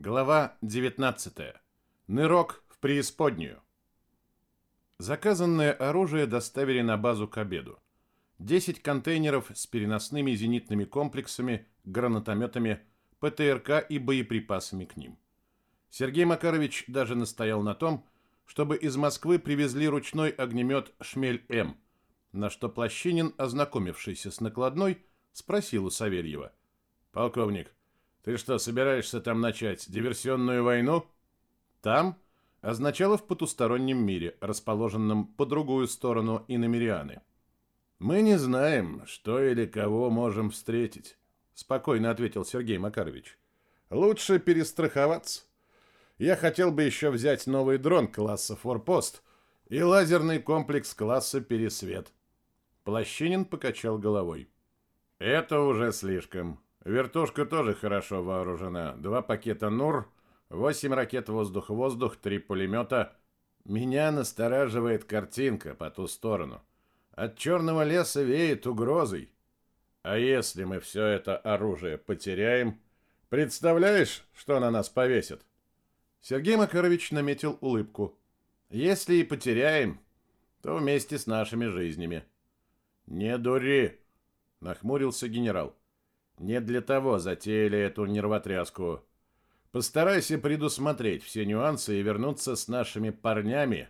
Глава 19. Нырок в преисподнюю. Заказанное оружие доставили на базу к обеду. 10 контейнеров с переносными зенитными комплексами, гранатометами, ПТРК и боеприпасами к ним. Сергей Макарович даже настоял на том, чтобы из Москвы привезли ручной огнемет «Шмель-М», на что Плащинин, ознакомившийся с накладной, спросил у Савельева. «Полковник, ты что, собираешься там начать диверсионную войну? Там означало в потустороннем мире, расположенном по другую сторону иномерианы. Мы не знаем, что или кого можем встретить, спокойно ответил Сергей Макарович. Лучше перестраховаться. Я хотел бы еще взять новый дрон класса «Форпост» и лазерный комплекс класса «Пересвет». Плащинин покачал головой. Это уже слишком. Вертушка тоже хорошо вооружена. Два пакета НУР, восемь ракет воздух-воздух, три пулемета. Меня настораживает картинка по ту сторону. От черного леса веет угрозой. А если мы все это оружие потеряем, представляешь, что на нас повесят? Сергей Макарович наметил улыбку. Если и потеряем, то вместе с нашими жизнями. Не дури, нахмурился генерал. Не для того затеяли эту нервотряску. Постарайся предусмотреть все нюансы и вернуться с нашими парнями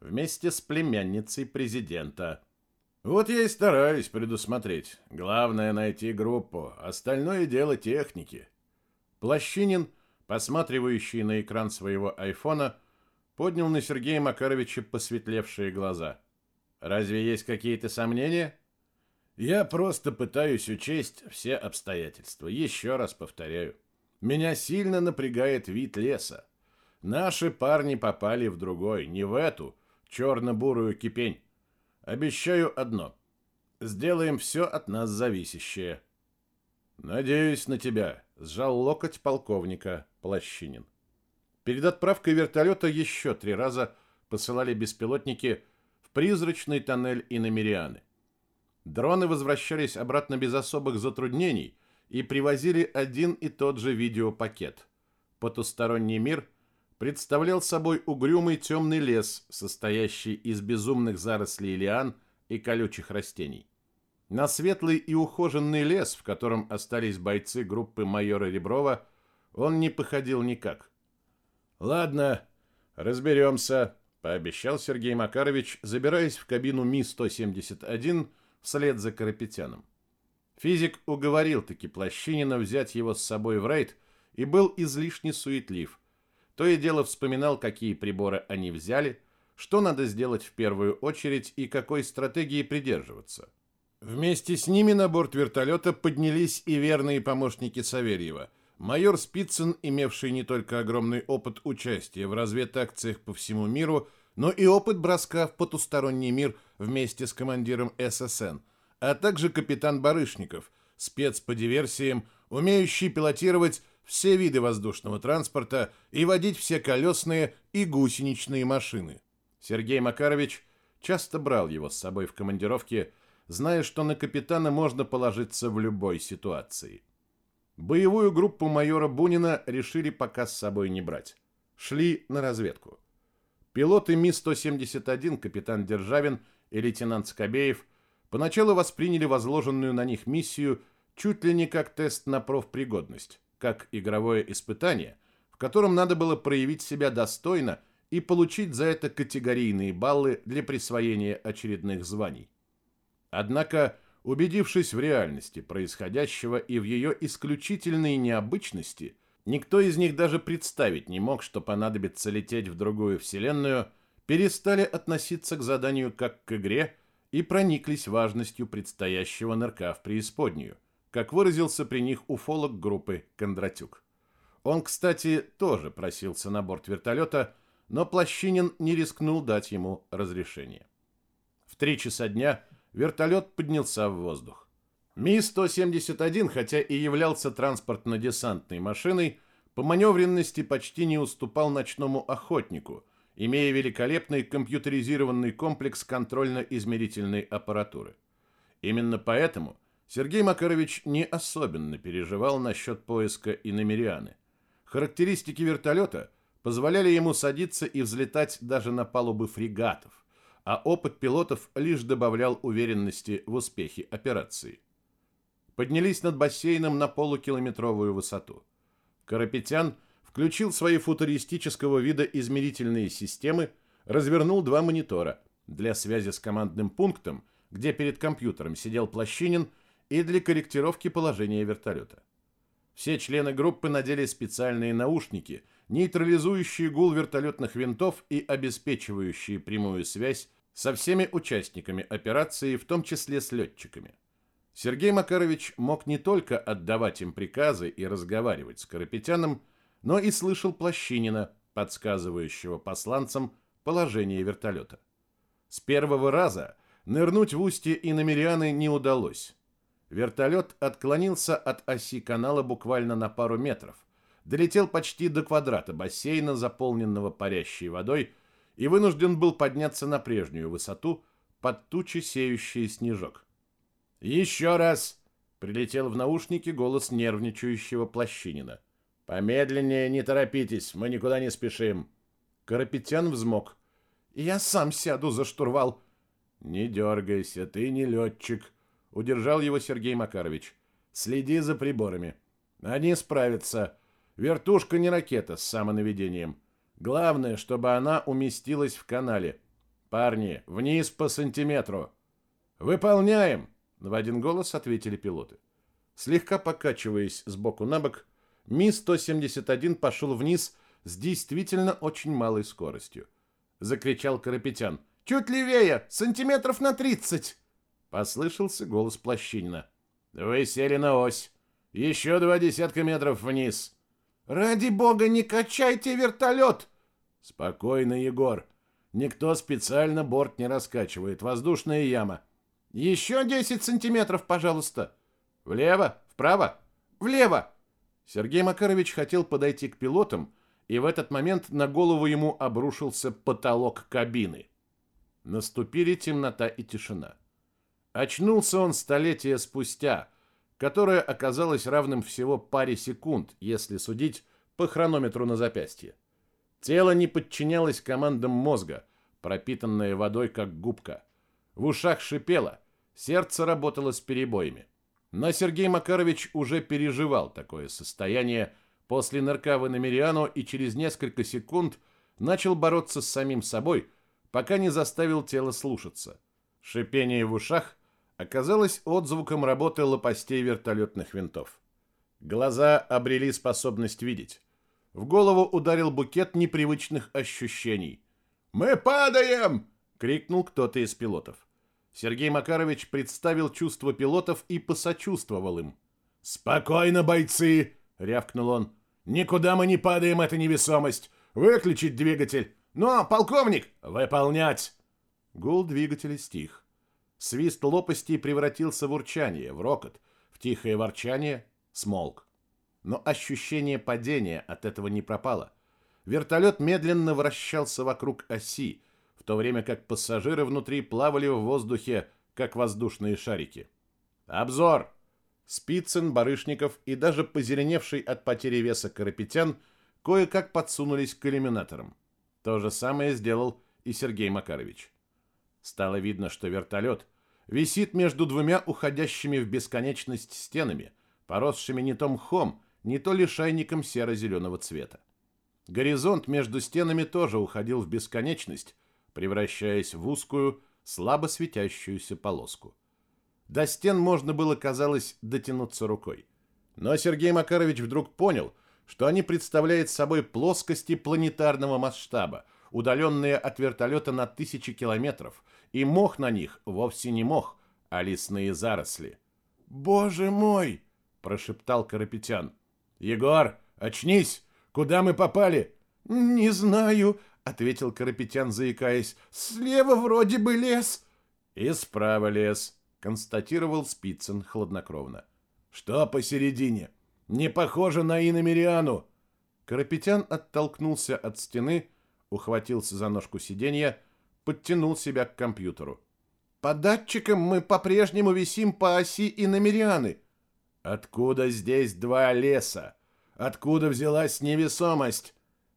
вместе с племянницей президента. Вот я и стараюсь предусмотреть. Главное найти группу, остальное дело техники. Плащинин, посматривающий на экран своего айфона, поднял на Сергея Макаровича посветлевшие глаза. Разве есть какие-то сомнения? Я просто пытаюсь учесть все обстоятельства. Еще раз повторяю. Меня сильно напрягает вид леса. Наши парни попали в другой, не в эту черно-бурую кипень. Обещаю одно. Сделаем все от нас зависящее. Надеюсь на тебя, сжал локоть полковника Плащинин. Перед отправкой вертолета еще три раза посылали беспилотники в призрачный тоннель Иномерианы. Дроны возвращались обратно без особых затруднений и привозили один и тот же видеопакет. Потусторонний мир представлял собой угрюмый темный лес, состоящий из безумных зарослей лиан и колючих растений. На светлый и ухоженный лес, в котором остались бойцы группы майора Реброва, он не походил никак. «Ладно, разберемся», — пообещал Сергей Макарович, забираясь в кабину Ми-171 вслед за Карапетяном. Физик уговорил таки Плащинина взять его с собой в рейд и был излишне суетлив. То и дело вспоминал, какие приборы они взяли, что надо сделать в первую очередь и какой стратегии придерживаться. Вместе с ними на борт вертолета поднялись и верные помощники Савельева. Майор Спицын, имевший не только огромный опыт участия в разведакциях по всему миру, но и опыт броска в потусторонний мир вместе с командиром ССН, а также капитан Барышников, спец по диверсиям, умеющий пилотировать все виды воздушного транспорта и водить все колесные и гусеничные машины. Сергей Макарович часто брал его с собой в командировке, зная, что на капитана можно положиться в любой ситуации. Боевую группу майора Бунина решили пока с собой не брать. Шли на разведку. Пилоты Ми-171, капитан Державин и лейтенант Скобеев поначалу восприняли возложенную на них миссию чуть ли не как тест на профпригодность, как игровое испытание, в котором надо было проявить себя достойно и получить за это категорийные баллы для присвоения очередных званий. Однако, убедившись в реальности происходящего и в ее исключительной необычности – Никто из них даже представить не мог, что понадобится лететь в другую вселенную, перестали относиться к заданию как к игре и прониклись важностью предстоящего нырка в преисподнюю, как выразился при них уфолог группы Кондратюк. Он, кстати, тоже просился на борт вертолета, но Плащинин не рискнул дать ему разрешение. В три часа дня вертолет поднялся в воздух. Ми-171, хотя и являлся транспортно-десантной машиной, по маневренности почти не уступал ночному охотнику, имея великолепный компьютеризированный комплекс контрольно-измерительной аппаратуры. Именно поэтому Сергей Макарович не особенно переживал насчет поиска иномерианы. характеристики вертолета позволяли ему садиться и взлетать даже на палубы фрегатов, а опыт пилотов лишь добавлял уверенности в успехе операции. Поднялись над бассейном на полукилометровую высоту. Карапетян включил свои футуристического вида измерительные системы, развернул два монитора для связи с командным пунктом, где перед компьютером сидел Плащинин, и для корректировки положения вертолета. Все члены группы надели специальные наушники, нейтрализующие гул вертолетных винтов и обеспечивающие прямую связь со всеми участниками операции, в том числе с летчиками. Сергей Макарович мог не только отдавать им приказы и разговаривать с Карапетяном, но и слышал Плащинина, подсказывающего посланцам положение вертолета. С первого раза нырнуть в устье иномерианы не удалось. Вертолет отклонился от оси канала буквально на пару метров, долетел почти до квадрата бассейна, заполненного парящей водой, и вынужден был подняться на прежнюю высоту под тучи, сеющие снежок. «Еще раз!» — прилетел в наушники голос нервничающего Плащинина. «Помедленнее, не торопитесь, мы никуда не спешим». Карапетян взмок. «Я сам сяду за штурвал». «Не дергайся, ты не летчик», — удержал его Сергей Макарович. «Следи за приборами. Они справятся. Вертушка не ракета с самонаведением. Главное, чтобы она уместилась в канале. Парни, вниз по сантиметру». «Выполняем!» В один голос ответили пилоты. Слегка покачиваясь с боку на бок, Ми-171 пошел вниз с действительно очень малой скоростью. Закричал Карапетян. «Чуть левее! Сантиметров на тридцать!» Послышался голос Плащинина. «Вы сели на ось. Еще два десятка метров вниз». «Ради бога, не качайте вертолет!» «Спокойно, Егор. Никто специально борт не раскачивает. Воздушная яма. Еще 10 сантиметров, пожалуйста. Влево, вправо, влево. Сергей Макарович хотел подойти к пилотам, и в этот момент на голову ему обрушился потолок кабины. Наступили темнота и тишина. Очнулся он столетия спустя, которое оказалось равным всего паре секунд, если судить по хронометру на запястье. Тело не подчинялось командам мозга, пропитанное водой как губка. В ушах шипело, сердце работало с перебоями. Но Сергей Макарович уже переживал такое состояние после нырка в Иномериану и через несколько секунд начал бороться с самим собой, пока не заставил тело слушаться. Шипение в ушах оказалось отзвуком работы лопастей вертолетных винтов. Глаза обрели способность видеть. В голову ударил букет непривычных ощущений. «Мы падаем!» — крикнул кто-то из пилотов. Сергей Макарович представил чувства пилотов и посочувствовал им. «Спокойно, бойцы!» — рявкнул он. «Никуда мы не падаем, это невесомость! Выключить двигатель! Но, полковник, выполнять!» Гул двигателя стих. Свист лопастей превратился в урчание, в рокот, в тихое ворчание, смолк. Но ощущение падения от этого не пропало. Вертолет медленно вращался вокруг оси, то время как пассажиры внутри плавали в воздухе, как воздушные шарики. Обзор! Спицын, Барышников и даже позеленевший от потери веса Карапетян кое-как подсунулись к иллюминаторам. То же самое сделал и Сергей Макарович. Стало видно, что вертолет висит между двумя уходящими в бесконечность стенами, поросшими не то мхом, не то лишайником серо-зеленого цвета. Горизонт между стенами тоже уходил в бесконечность, превращаясь в узкую, слабо светящуюся полоску. До стен можно было, казалось, дотянуться рукой. Но Сергей Макарович вдруг понял, что они представляют собой плоскости планетарного масштаба, удаленные от вертолета на тысячи километров, и мох на них вовсе не мох, а лесные заросли. «Боже мой!» – прошептал Карапетян. «Егор, очнись! Куда мы попали?» «Не знаю ответил Карапетян, заикаясь. Слева вроде бы лес. И справа лес, констатировал Спицын хладнокровно. Что посередине? Не похоже на иномериану. Карапетян оттолкнулся от стены, ухватился за ножку сиденья, подтянул себя к компьютеру. По датчикам мы по-прежнему висим по оси иномерианы. Откуда здесь два леса? Откуда взялась невесомость?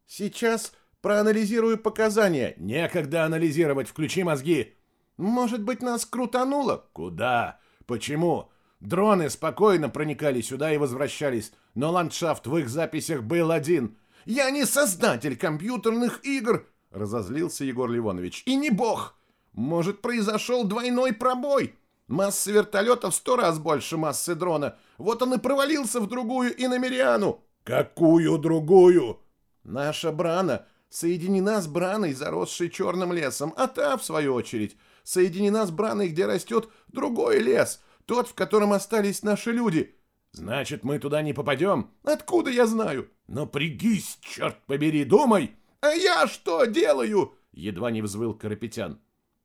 Сейчас проанализирую показания. Некогда анализировать, включи мозги. Может быть, нас крутануло? Куда? Почему? Дроны спокойно проникали сюда и возвращались, но ландшафт в их записях был один. Я не создатель компьютерных игр, разозлился Егор Ливонович. И не бог. Может, произошел двойной пробой? Масса вертолета в сто раз больше массы дрона. Вот он и провалился в другую иномериану. Какую другую? Наша Брана соединена с Браной, заросшей черным лесом, а та, в свою очередь, соединена с Браной, где растет другой лес, тот, в котором остались наши люди. Значит, мы туда не попадем? Откуда я знаю? Напрягись, черт побери, думай! А я что делаю? Едва не взвыл Карапетян.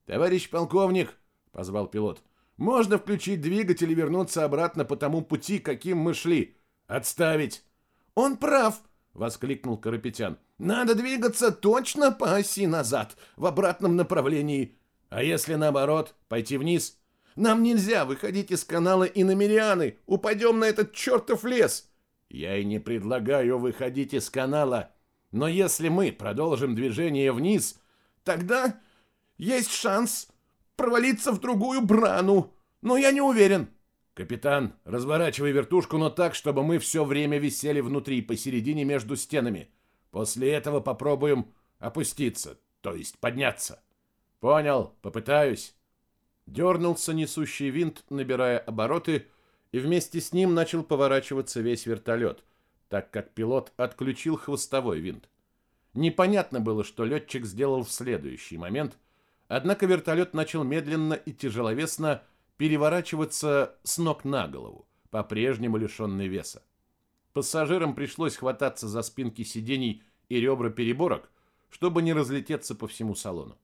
Товарищ полковник, позвал пилот, можно включить двигатель и вернуться обратно по тому пути, каким мы шли. Отставить! Он прав, воскликнул Карапетян. Надо двигаться точно по оси назад, в обратном направлении. А если наоборот, пойти вниз? Нам нельзя выходить из канала Иномерианы. Упадем на этот чертов лес. Я и не предлагаю выходить из канала. Но если мы продолжим движение вниз, тогда есть шанс провалиться в другую брану. Но я не уверен. Капитан, разворачивай вертушку, но так, чтобы мы все время висели внутри, посередине между стенами. После этого попробуем опуститься, то есть подняться. Понял, попытаюсь. Дернулся несущий винт, набирая обороты, и вместе с ним начал поворачиваться весь вертолет, так как пилот отключил хвостовой винт. Непонятно было, что летчик сделал в следующий момент, однако вертолет начал медленно и тяжеловесно переворачиваться с ног на голову, по-прежнему лишенный веса. Пассажирам пришлось хвататься за спинки сидений и ребра переборок, чтобы не разлететься по всему салону.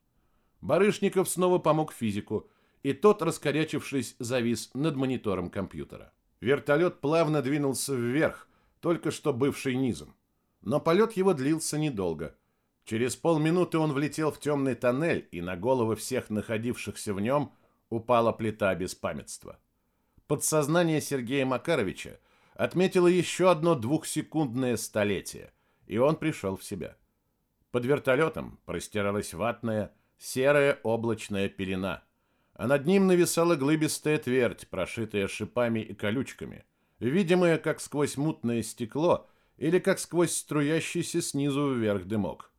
Барышников снова помог физику, и тот, раскорячившись, завис над монитором компьютера. Вертолет плавно двинулся вверх, только что бывший низом. Но полет его длился недолго. Через полминуты он влетел в темный тоннель, и на головы всех находившихся в нем упала плита беспамятства. Подсознание Сергея Макаровича отметило еще одно двухсекундное столетие, и он пришел в себя. Под вертолетом простиралась ватная, серая облачная пелена, а над ним нависала глыбистая твердь, прошитая шипами и колючками, видимая как сквозь мутное стекло или как сквозь струящийся снизу вверх дымок.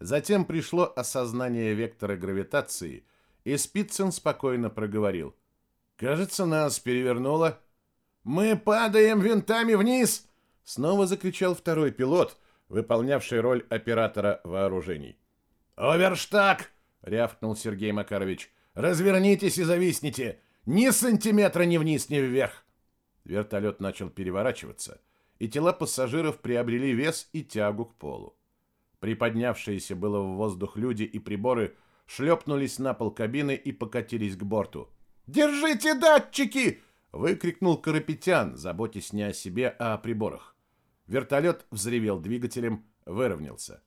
Затем пришло осознание вектора гравитации – и Спицын спокойно проговорил. «Кажется, нас перевернуло». «Мы падаем винтами вниз!» Снова закричал второй пилот, выполнявший роль оператора вооружений. «Оверштаг!» — рявкнул Сергей Макарович. «Развернитесь и зависните! Ни сантиметра ни вниз, ни вверх!» Вертолет начал переворачиваться, и тела пассажиров приобрели вес и тягу к полу. Приподнявшиеся было в воздух люди и приборы шлепнулись на пол кабины и покатились к борту. «Держите датчики!» — выкрикнул Карапетян, заботясь не о себе, а о приборах. Вертолет взревел двигателем, выровнялся.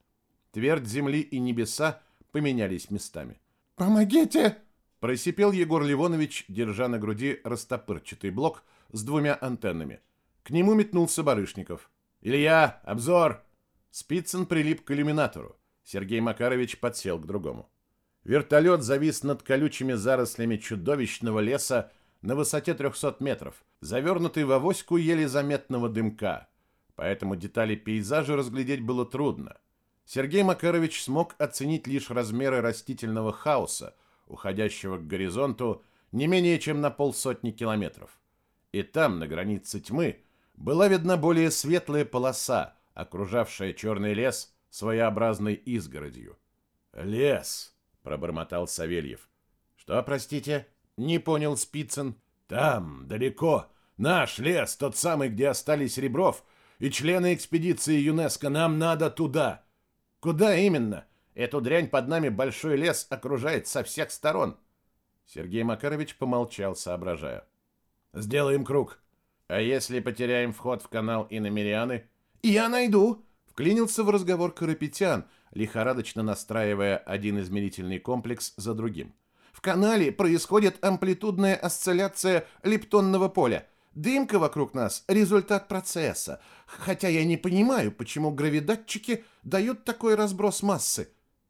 Твердь земли и небеса поменялись местами. «Помогите!» — просипел Егор Ливонович, держа на груди растопырчатый блок с двумя антеннами. К нему метнулся Барышников. «Илья, обзор!» Спицын прилип к иллюминатору. Сергей Макарович подсел к другому. Вертолет завис над колючими зарослями чудовищного леса на высоте 300 метров, завернутый в авоську еле заметного дымка, поэтому детали пейзажа разглядеть было трудно. Сергей Макарович смог оценить лишь размеры растительного хаоса, уходящего к горизонту не менее чем на полсотни километров. И там, на границе тьмы, была видна более светлая полоса, окружавшая черный лес своеобразной изгородью. Лес! Пробормотал Савельев. Что, простите? Не понял Спицын. Там, далеко, наш лес, тот самый, где остались Ребров и члены экспедиции ЮНЕСКО. Нам надо туда. Куда именно? Эту дрянь под нами большой лес окружает со всех сторон. Сергей Макарович помолчал, соображая. Сделаем круг. А если потеряем вход в канал Иномерианы? Я найду, вклинился в разговор Карапетян, лихорадочно настраивая один измерительный комплекс за другим. В канале происходит амплитудная осцилляция лептонного поля. Дымка вокруг нас – результат процесса. Хотя я не понимаю, почему гравидатчики дают такой разброс массы.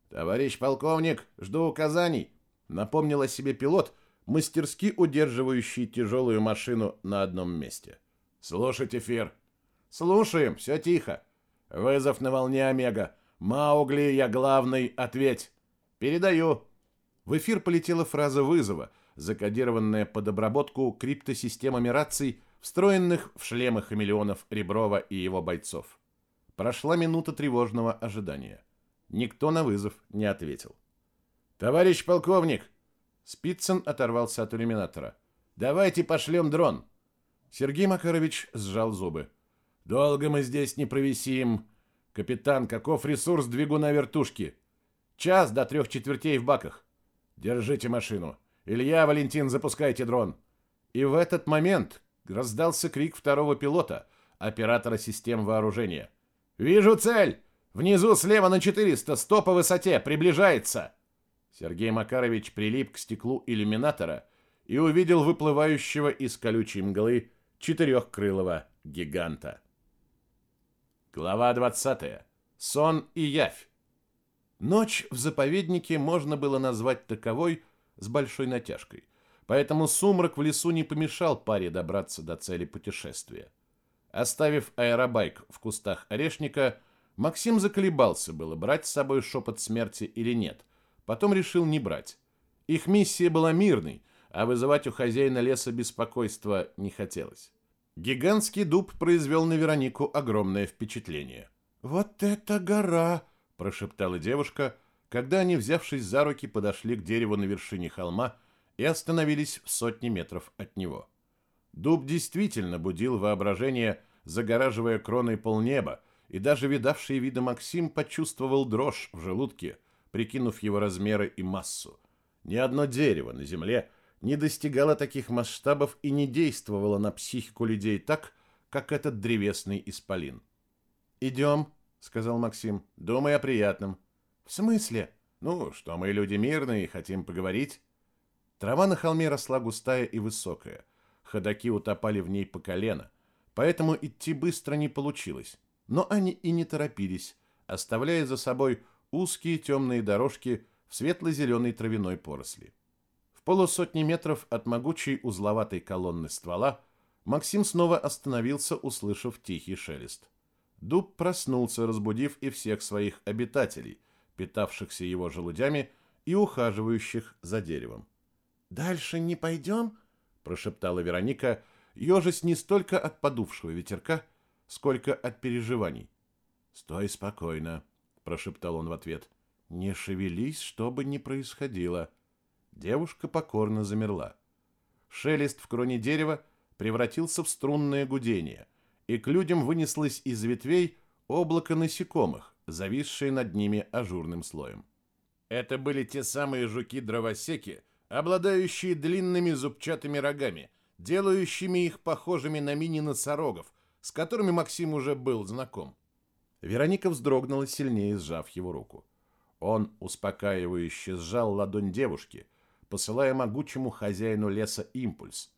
Товарищ полковник, жду указаний. Напомнил о себе пилот, мастерски удерживающий тяжелую машину на одном месте. Слушать эфир. Слушаем, все тихо. Вызов на волне Омега. Маугли, я главный, ответь. Передаю. В эфир полетела фраза вызова, закодированная под обработку криптосистемами раций, встроенных в шлемы хамелеонов Реброва и его бойцов. Прошла минута тревожного ожидания. Никто на вызов не ответил. «Товарищ полковник!» Спицын оторвался от иллюминатора. «Давайте пошлем дрон!» Сергей Макарович сжал зубы. «Долго мы здесь не провисим. Капитан, каков ресурс двигуна вертушки? Час до трех четвертей в баках. Держите машину. Илья, Валентин, запускайте дрон». И в этот момент раздался крик второго пилота, оператора систем вооружения. «Вижу цель! Внизу слева на 400, 100 по высоте, приближается!» Сергей Макарович прилип к стеклу иллюминатора и увидел выплывающего из колючей мглы четырехкрылого гиганта. Глава 20. Сон и явь. Ночь в заповеднике можно было назвать таковой с большой натяжкой, поэтому сумрак в лесу не помешал паре добраться до цели путешествия. Оставив аэробайк в кустах орешника, Максим заколебался было, брать с собой шепот смерти или нет. Потом решил не брать. Их миссия была мирной, а вызывать у хозяина леса беспокойство не хотелось. Гигантский дуб произвел на Веронику огромное впечатление. «Вот это гора!» прошептала девушка, когда они, взявшись за руки, подошли к дереву на вершине холма и остановились в сотне метров от него. Дуб действительно будил воображение, загораживая кроной полнеба, и даже видавший вида Максим почувствовал дрожь в желудке, прикинув его размеры и массу. Ни одно дерево на земле не достигало таких масштабов и не действовало на психику людей так, как этот древесный исполин. «Идем», — сказал Максим. «Думай о приятном». «В смысле?» «Ну, что мы люди мирные хотим поговорить». Трава на холме росла густая и высокая. Ходаки утопали в ней по колено, поэтому идти быстро не получилось. Но они и не торопились, оставляя за собой узкие темные дорожки в светло-зеленой травяной поросли. В полусотни метров от могучей узловатой колонны ствола Максим снова остановился, услышав тихий шелест. Дуб проснулся, разбудив и всех своих обитателей, питавшихся его желудями и ухаживающих за деревом. «Дальше не пойдем?» – прошептала Вероника, ежась не столько от подувшего ветерка, сколько от переживаний. «Стой спокойно», – прошептал он в ответ. «Не шевелись, что бы ни происходило». Девушка покорно замерла. Шелест в кроне дерева превратился в струнное гудение – и к людям вынеслось из ветвей облако насекомых, зависшее над ними ажурным слоем. Это были те самые жуки-дровосеки, обладающие длинными зубчатыми рогами, делающими их похожими на мини-носорогов, с которыми Максим уже был знаком. Вероника вздрогнула, сильнее сжав его руку. Он успокаивающе сжал ладонь девушки, посылая могучему хозяину леса импульс.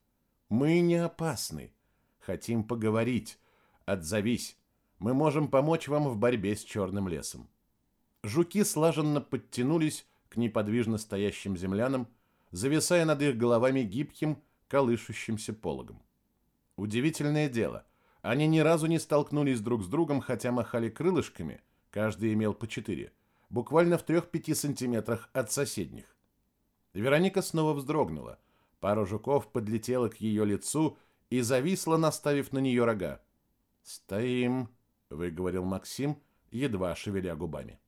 «Мы не опасны. Хотим поговорить. Отзовись. Мы можем помочь вам в борьбе с черным лесом. Жуки слаженно подтянулись к неподвижно стоящим землянам, зависая над их головами гибким, колышущимся пологом. Удивительное дело, они ни разу не столкнулись друг с другом, хотя махали крылышками, каждый имел по четыре, буквально в трех-пяти сантиметрах от соседних. Вероника снова вздрогнула. Пара жуков подлетела к ее лицу и зависла, наставив на нее рога. «Стоим», — выговорил Максим, едва шевеля губами.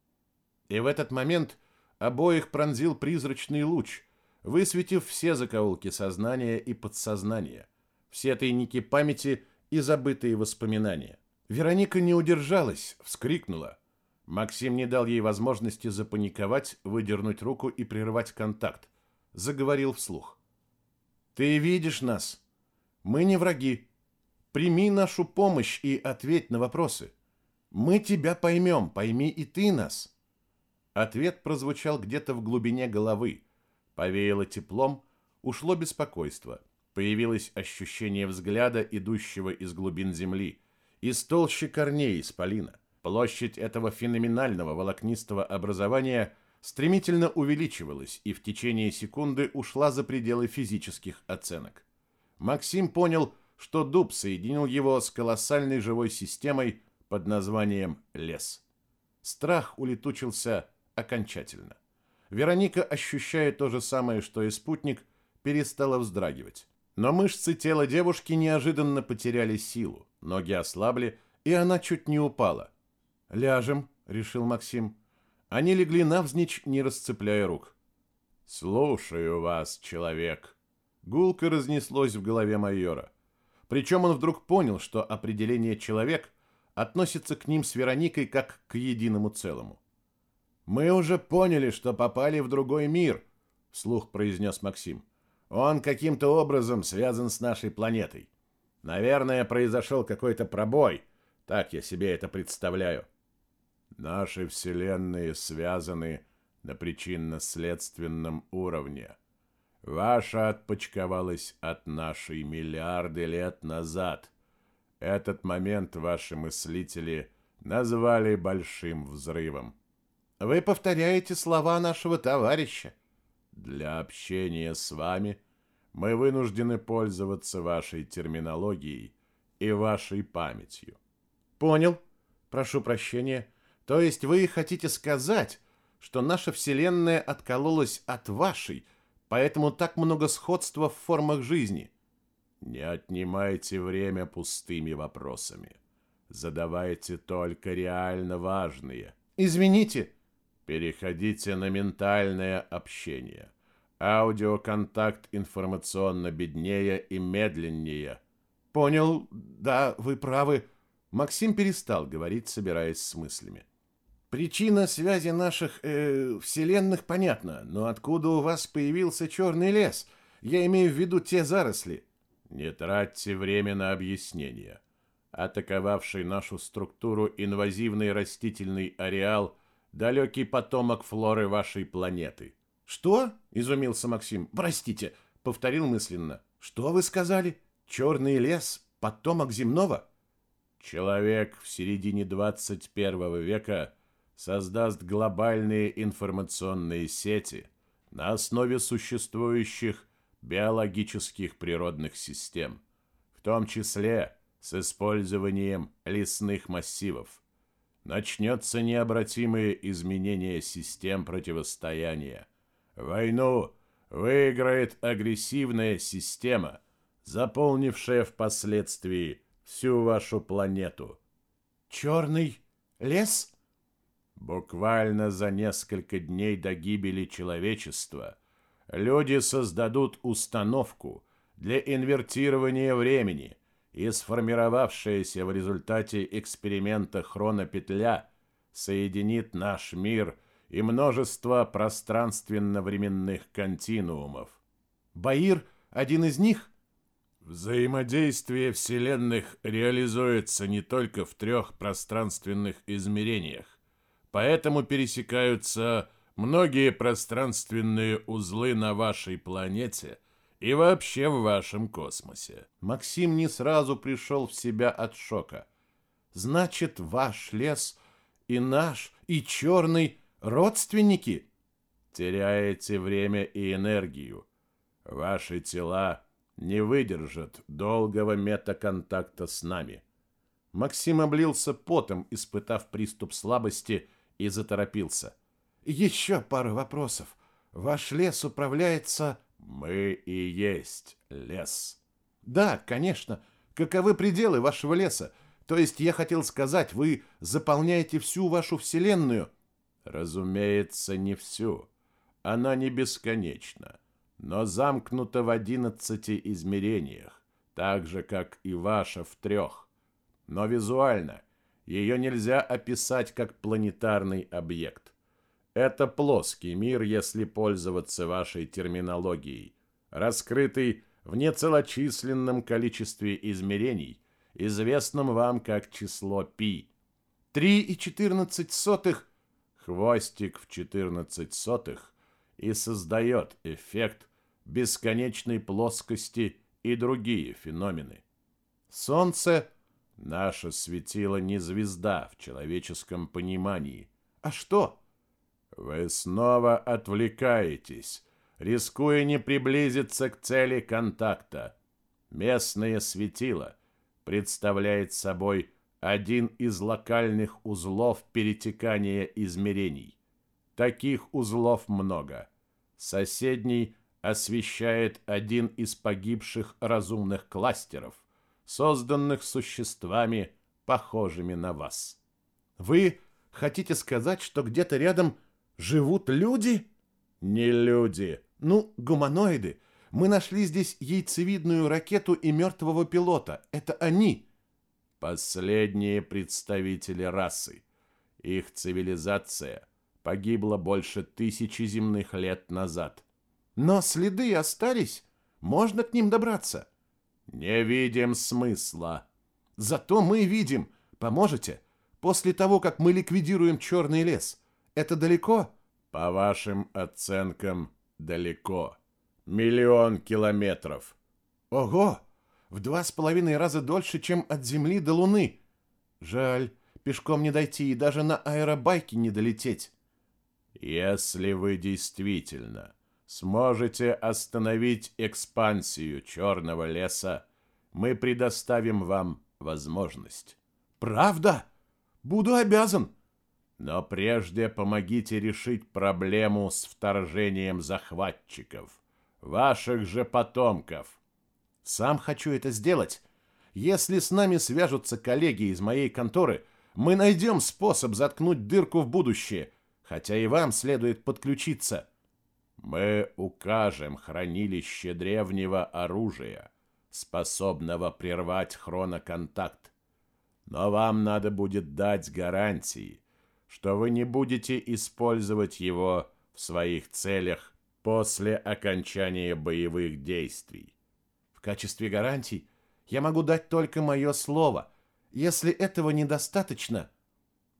И в этот момент обоих пронзил призрачный луч, высветив все закоулки сознания и подсознания, все тайники памяти и забытые воспоминания. Вероника не удержалась, вскрикнула. Максим не дал ей возможности запаниковать, выдернуть руку и прервать контакт. Заговорил вслух. «Ты видишь нас. Мы не враги. Прими нашу помощь и ответь на вопросы. Мы тебя поймем, пойми и ты нас. Ответ прозвучал где-то в глубине головы. Повеяло теплом, ушло беспокойство. Появилось ощущение взгляда, идущего из глубин земли, из толщи корней исполина. Площадь этого феноменального волокнистого образования стремительно увеличивалась и в течение секунды ушла за пределы физических оценок. Максим понял, что дуб соединил его с колоссальной живой системой под названием лес. Страх улетучился окончательно. Вероника, ощущая то же самое, что и спутник, перестала вздрагивать. Но мышцы тела девушки неожиданно потеряли силу, ноги ослабли, и она чуть не упала. «Ляжем», — решил Максим. Они легли навзничь, не расцепляя рук. «Слушаю вас, человек», — гулко разнеслось в голове майора. Причем он вдруг понял, что определение «человек» относится к ним с Вероникой как к единому целому. «Мы уже поняли, что попали в другой мир», — вслух произнес Максим. «Он каким-то образом связан с нашей планетой. Наверное, произошел какой-то пробой. Так я себе это представляю». «Наши вселенные связаны на причинно-следственном уровне. Ваша отпочковалась от нашей миллиарды лет назад. Этот момент ваши мыслители назвали большим взрывом. Вы повторяете слова нашего товарища. Для общения с вами мы вынуждены пользоваться вашей терминологией и вашей памятью. Понял. Прошу прощения. То есть вы хотите сказать, что наша Вселенная откололась от вашей, поэтому так много сходства в формах жизни? Не отнимайте время пустыми вопросами. Задавайте только реально важные. Извините, Переходите на ментальное общение. Аудиоконтакт информационно беднее и медленнее. Понял, да, вы правы. Максим перестал говорить, собираясь с мыслями. Причина связи наших э, вселенных понятна, но откуда у вас появился черный лес? Я имею в виду те заросли. Не тратьте время на объяснение. Атаковавший нашу структуру инвазивный растительный ареал – далекий потомок флоры вашей планеты. Что? изумился Максим. Простите, повторил мысленно. Что вы сказали? Черный лес, потомок земного? Человек в середине 21 века создаст глобальные информационные сети на основе существующих биологических природных систем, в том числе с использованием лесных массивов начнется необратимое изменение систем противостояния. Войну выиграет агрессивная система, заполнившая впоследствии всю вашу планету. Черный лес? Буквально за несколько дней до гибели человечества люди создадут установку для инвертирования времени – и сформировавшаяся в результате эксперимента хронопетля соединит наш мир и множество пространственно-временных континуумов. Баир – один из них? Взаимодействие вселенных реализуется не только в трех пространственных измерениях, поэтому пересекаются многие пространственные узлы на вашей планете – и вообще в вашем космосе. Максим не сразу пришел в себя от шока. Значит, ваш лес и наш, и черный родственники? Теряете время и энергию. Ваши тела не выдержат долгого метаконтакта с нами. Максим облился потом, испытав приступ слабости, и заторопился. Еще пару вопросов. Ваш лес управляется мы и есть лес. Да, конечно. Каковы пределы вашего леса? То есть я хотел сказать, вы заполняете всю вашу вселенную? Разумеется, не всю. Она не бесконечна, но замкнута в одиннадцати измерениях, так же, как и ваша в трех. Но визуально ее нельзя описать как планетарный объект. Это плоский мир, если пользоваться вашей терминологией, раскрытый в нецелочисленном количестве измерений, известном вам как число π. 3 и 14 сотых, хвостик в 14 сотых, и создает эффект бесконечной плоскости и другие феномены. Солнце — наше светило не звезда в человеческом понимании. А что? Вы снова отвлекаетесь, рискуя не приблизиться к цели контакта. Местное светило представляет собой один из локальных узлов перетекания измерений. Таких узлов много. Соседний освещает один из погибших разумных кластеров, созданных существами, похожими на вас. Вы хотите сказать, что где-то рядом живут люди? Не люди. Ну, гуманоиды. Мы нашли здесь яйцевидную ракету и мертвого пилота. Это они. Последние представители расы. Их цивилизация погибла больше тысячи земных лет назад. Но следы остались. Можно к ним добраться. Не видим смысла. Зато мы видим. Поможете? После того, как мы ликвидируем черный лес. Это далеко? По вашим оценкам, далеко. Миллион километров. Ого! в два с половиной раза дольше, чем от Земли до Луны. Жаль, пешком не дойти и даже на аэробайке не долететь. Если вы действительно сможете остановить экспансию черного леса, мы предоставим вам возможность. Правда? Буду обязан. Но прежде помогите решить проблему с вторжением захватчиков, ваших же потомков. Сам хочу это сделать. Если с нами свяжутся коллеги из моей конторы, мы найдем способ заткнуть дырку в будущее, хотя и вам следует подключиться. Мы укажем хранилище древнего оружия, способного прервать хроноконтакт. Но вам надо будет дать гарантии, что вы не будете использовать его в своих целях после окончания боевых действий качестве гарантий я могу дать только мое слово. Если этого недостаточно...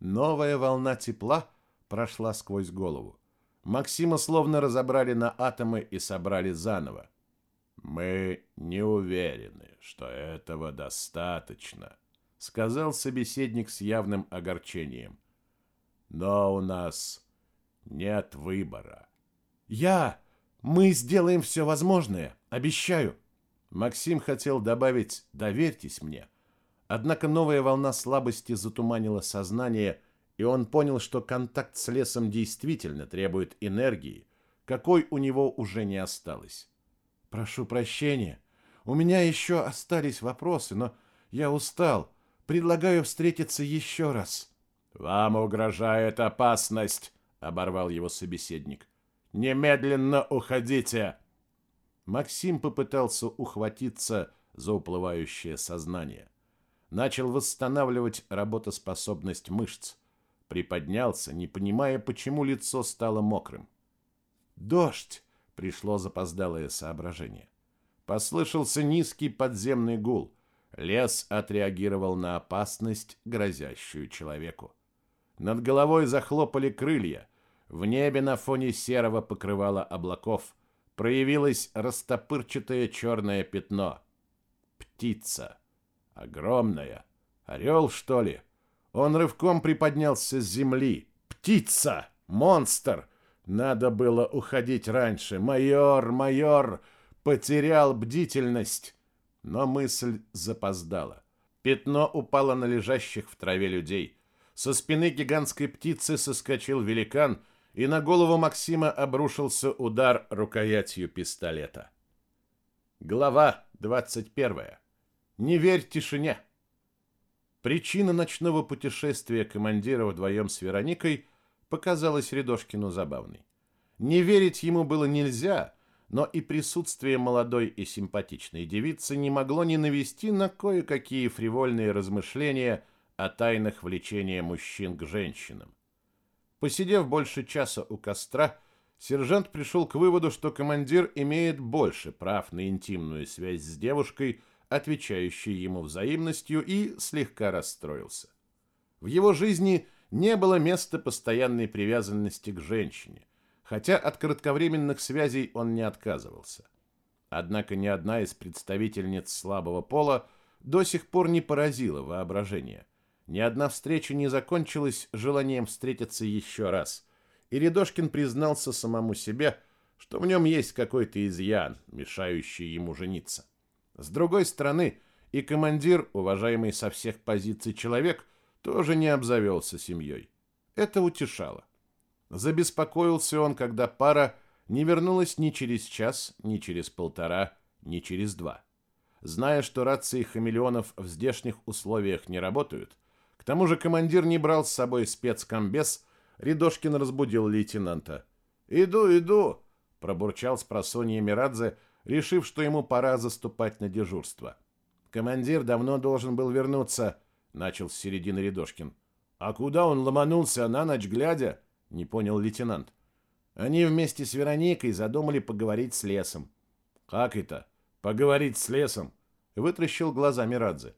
Новая волна тепла прошла сквозь голову. Максима словно разобрали на атомы и собрали заново. «Мы не уверены, что этого достаточно», — сказал собеседник с явным огорчением. «Но у нас нет выбора». «Я! Мы сделаем все возможное, обещаю!» Максим хотел добавить «доверьтесь мне». Однако новая волна слабости затуманила сознание, и он понял, что контакт с лесом действительно требует энергии, какой у него уже не осталось. «Прошу прощения, у меня еще остались вопросы, но я устал. Предлагаю встретиться еще раз». «Вам угрожает опасность», — оборвал его собеседник. «Немедленно уходите!» Максим попытался ухватиться за уплывающее сознание. Начал восстанавливать работоспособность мышц. Приподнялся, не понимая, почему лицо стало мокрым. «Дождь!» — пришло запоздалое соображение. Послышался низкий подземный гул. Лес отреагировал на опасность, грозящую человеку. Над головой захлопали крылья. В небе на фоне серого покрывала облаков — проявилось растопырчатое черное пятно. Птица. Огромная. Орел, что ли? Он рывком приподнялся с земли. Птица! Монстр! Надо было уходить раньше. Майор, майор! Потерял бдительность. Но мысль запоздала. Пятно упало на лежащих в траве людей. Со спины гигантской птицы соскочил великан — и на голову Максима обрушился удар рукоятью пистолета. Глава 21. Не верь тишине. Причина ночного путешествия командира вдвоем с Вероникой показалась Рядошкину забавной. Не верить ему было нельзя, но и присутствие молодой и симпатичной девицы не могло не навести на кое-какие фривольные размышления о тайнах влечения мужчин к женщинам. Посидев больше часа у костра, сержант пришел к выводу, что командир имеет больше прав на интимную связь с девушкой, отвечающей ему взаимностью, и слегка расстроился. В его жизни не было места постоянной привязанности к женщине, хотя от кратковременных связей он не отказывался. Однако ни одна из представительниц слабого пола до сих пор не поразила воображение. Ни одна встреча не закончилась желанием встретиться еще раз. И Рядошкин признался самому себе, что в нем есть какой-то изъян, мешающий ему жениться. С другой стороны, и командир, уважаемый со всех позиций человек, тоже не обзавелся семьей. Это утешало. Забеспокоился он, когда пара не вернулась ни через час, ни через полтора, ни через два. Зная, что рации хамелеонов в здешних условиях не работают, к тому же командир не брал с собой спецкомбез, Рядошкин разбудил лейтенанта. «Иду, иду!» – пробурчал с просонья Мирадзе, решив, что ему пора заступать на дежурство. «Командир давно должен был вернуться», – начал с середины Рядошкин. «А куда он ломанулся на ночь глядя?» – не понял лейтенант. Они вместе с Вероникой задумали поговорить с лесом. «Как это? Поговорить с лесом?» – вытращил глаза Мирадзе.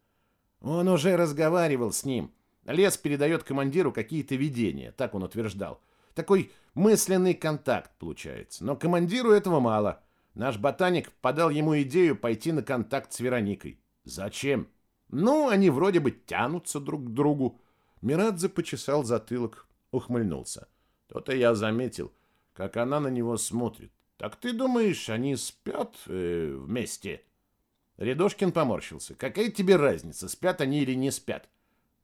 «Он уже разговаривал с ним. Лес передает командиру какие-то видения, так он утверждал. Такой мысленный контакт получается. Но командиру этого мало. Наш ботаник подал ему идею пойти на контакт с Вероникой. Зачем? Ну, они вроде бы тянутся друг к другу. Мирадзе почесал затылок, ухмыльнулся. То-то я заметил, как она на него смотрит. Так ты думаешь, они спят э, вместе? Рядошкин поморщился. Какая тебе разница, спят они или не спят?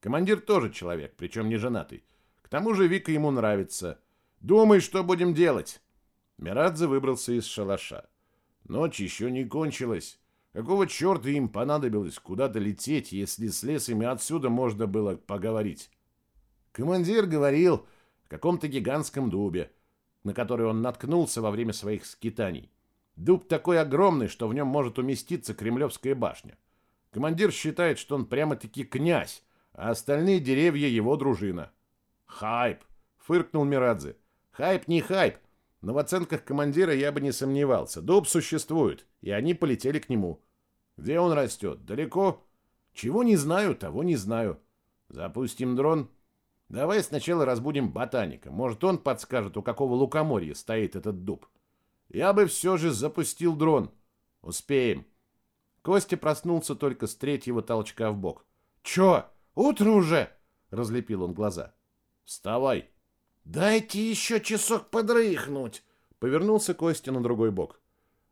Командир тоже человек, причем не женатый. К тому же Вика ему нравится. Думай, что будем делать. Мирадзе выбрался из шалаша. Ночь еще не кончилась. Какого черта им понадобилось куда-то лететь, если с лесами отсюда можно было поговорить? Командир говорил о каком-то гигантском дубе, на который он наткнулся во время своих скитаний. Дуб такой огромный, что в нем может уместиться Кремлевская башня. Командир считает, что он прямо-таки князь, а остальные деревья его дружина. Хайп, фыркнул Мирадзе. Хайп не хайп, но в оценках командира я бы не сомневался. Дуб существует, и они полетели к нему. Где он растет? Далеко? Чего не знаю, того не знаю. Запустим дрон. Давай сначала разбудим ботаника. Может, он подскажет, у какого лукоморья стоит этот дуб. Я бы все же запустил дрон. Успеем. Костя проснулся только с третьего толчка в бок. Че, утро уже? Разлепил он глаза. Вставай. «Дайте еще часок подрыхнуть!» Повернулся Костя на другой бок.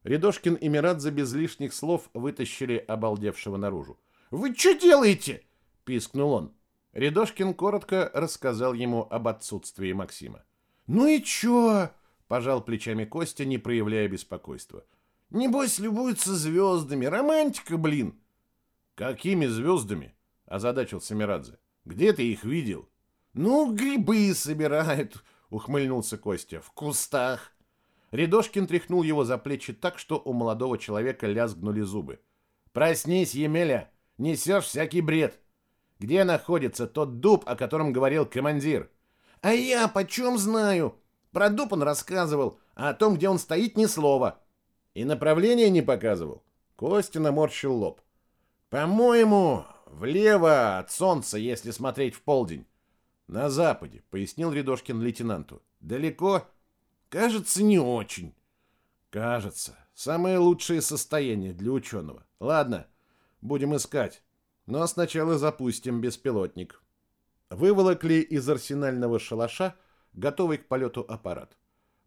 Рядошкин и Мирадзе без лишних слов вытащили обалдевшего наружу. «Вы что делаете?» – пискнул он. Рядошкин коротко рассказал ему об отсутствии Максима. «Ну и чё?» – пожал плечами Костя, не проявляя беспокойства. «Небось, любуются звездами. Романтика, блин!» «Какими звездами?» – озадачился Мирадзе. «Где ты их видел?» «Ну, грибы собирают», — ухмыльнулся Костя. «В кустах». Рядошкин тряхнул его за плечи так, что у молодого человека лязгнули зубы. «Проснись, Емеля! Несешь всякий бред! Где находится тот дуб, о котором говорил командир?» «А я почем знаю? Про дуб он рассказывал, а о том, где он стоит, ни слова». «И направление не показывал?» Костя наморщил лоб. «По-моему, влево от солнца, если смотреть в полдень. «На западе», — пояснил Рядошкин лейтенанту. «Далеко?» «Кажется, не очень». «Кажется. Самое лучшее состояние для ученого. Ладно, будем искать. Но сначала запустим беспилотник». Выволокли из арсенального шалаша готовый к полету аппарат.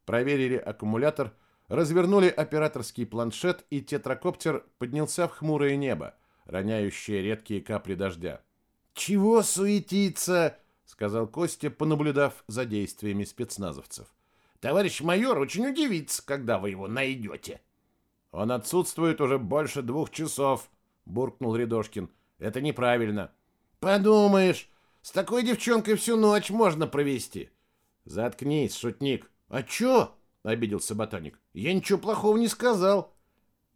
Проверили аккумулятор, развернули операторский планшет, и тетракоптер поднялся в хмурое небо, роняющее редкие капли дождя. «Чего суетиться?» Сказал Костя, понаблюдав за действиями спецназовцев. Товарищ майор очень удивится, когда вы его найдете. Он отсутствует уже больше двух часов, буркнул Рядошкин. Это неправильно. Подумаешь, с такой девчонкой всю ночь можно провести. Заткнись, шутник. А чё? обиделся ботаник. Я ничего плохого не сказал.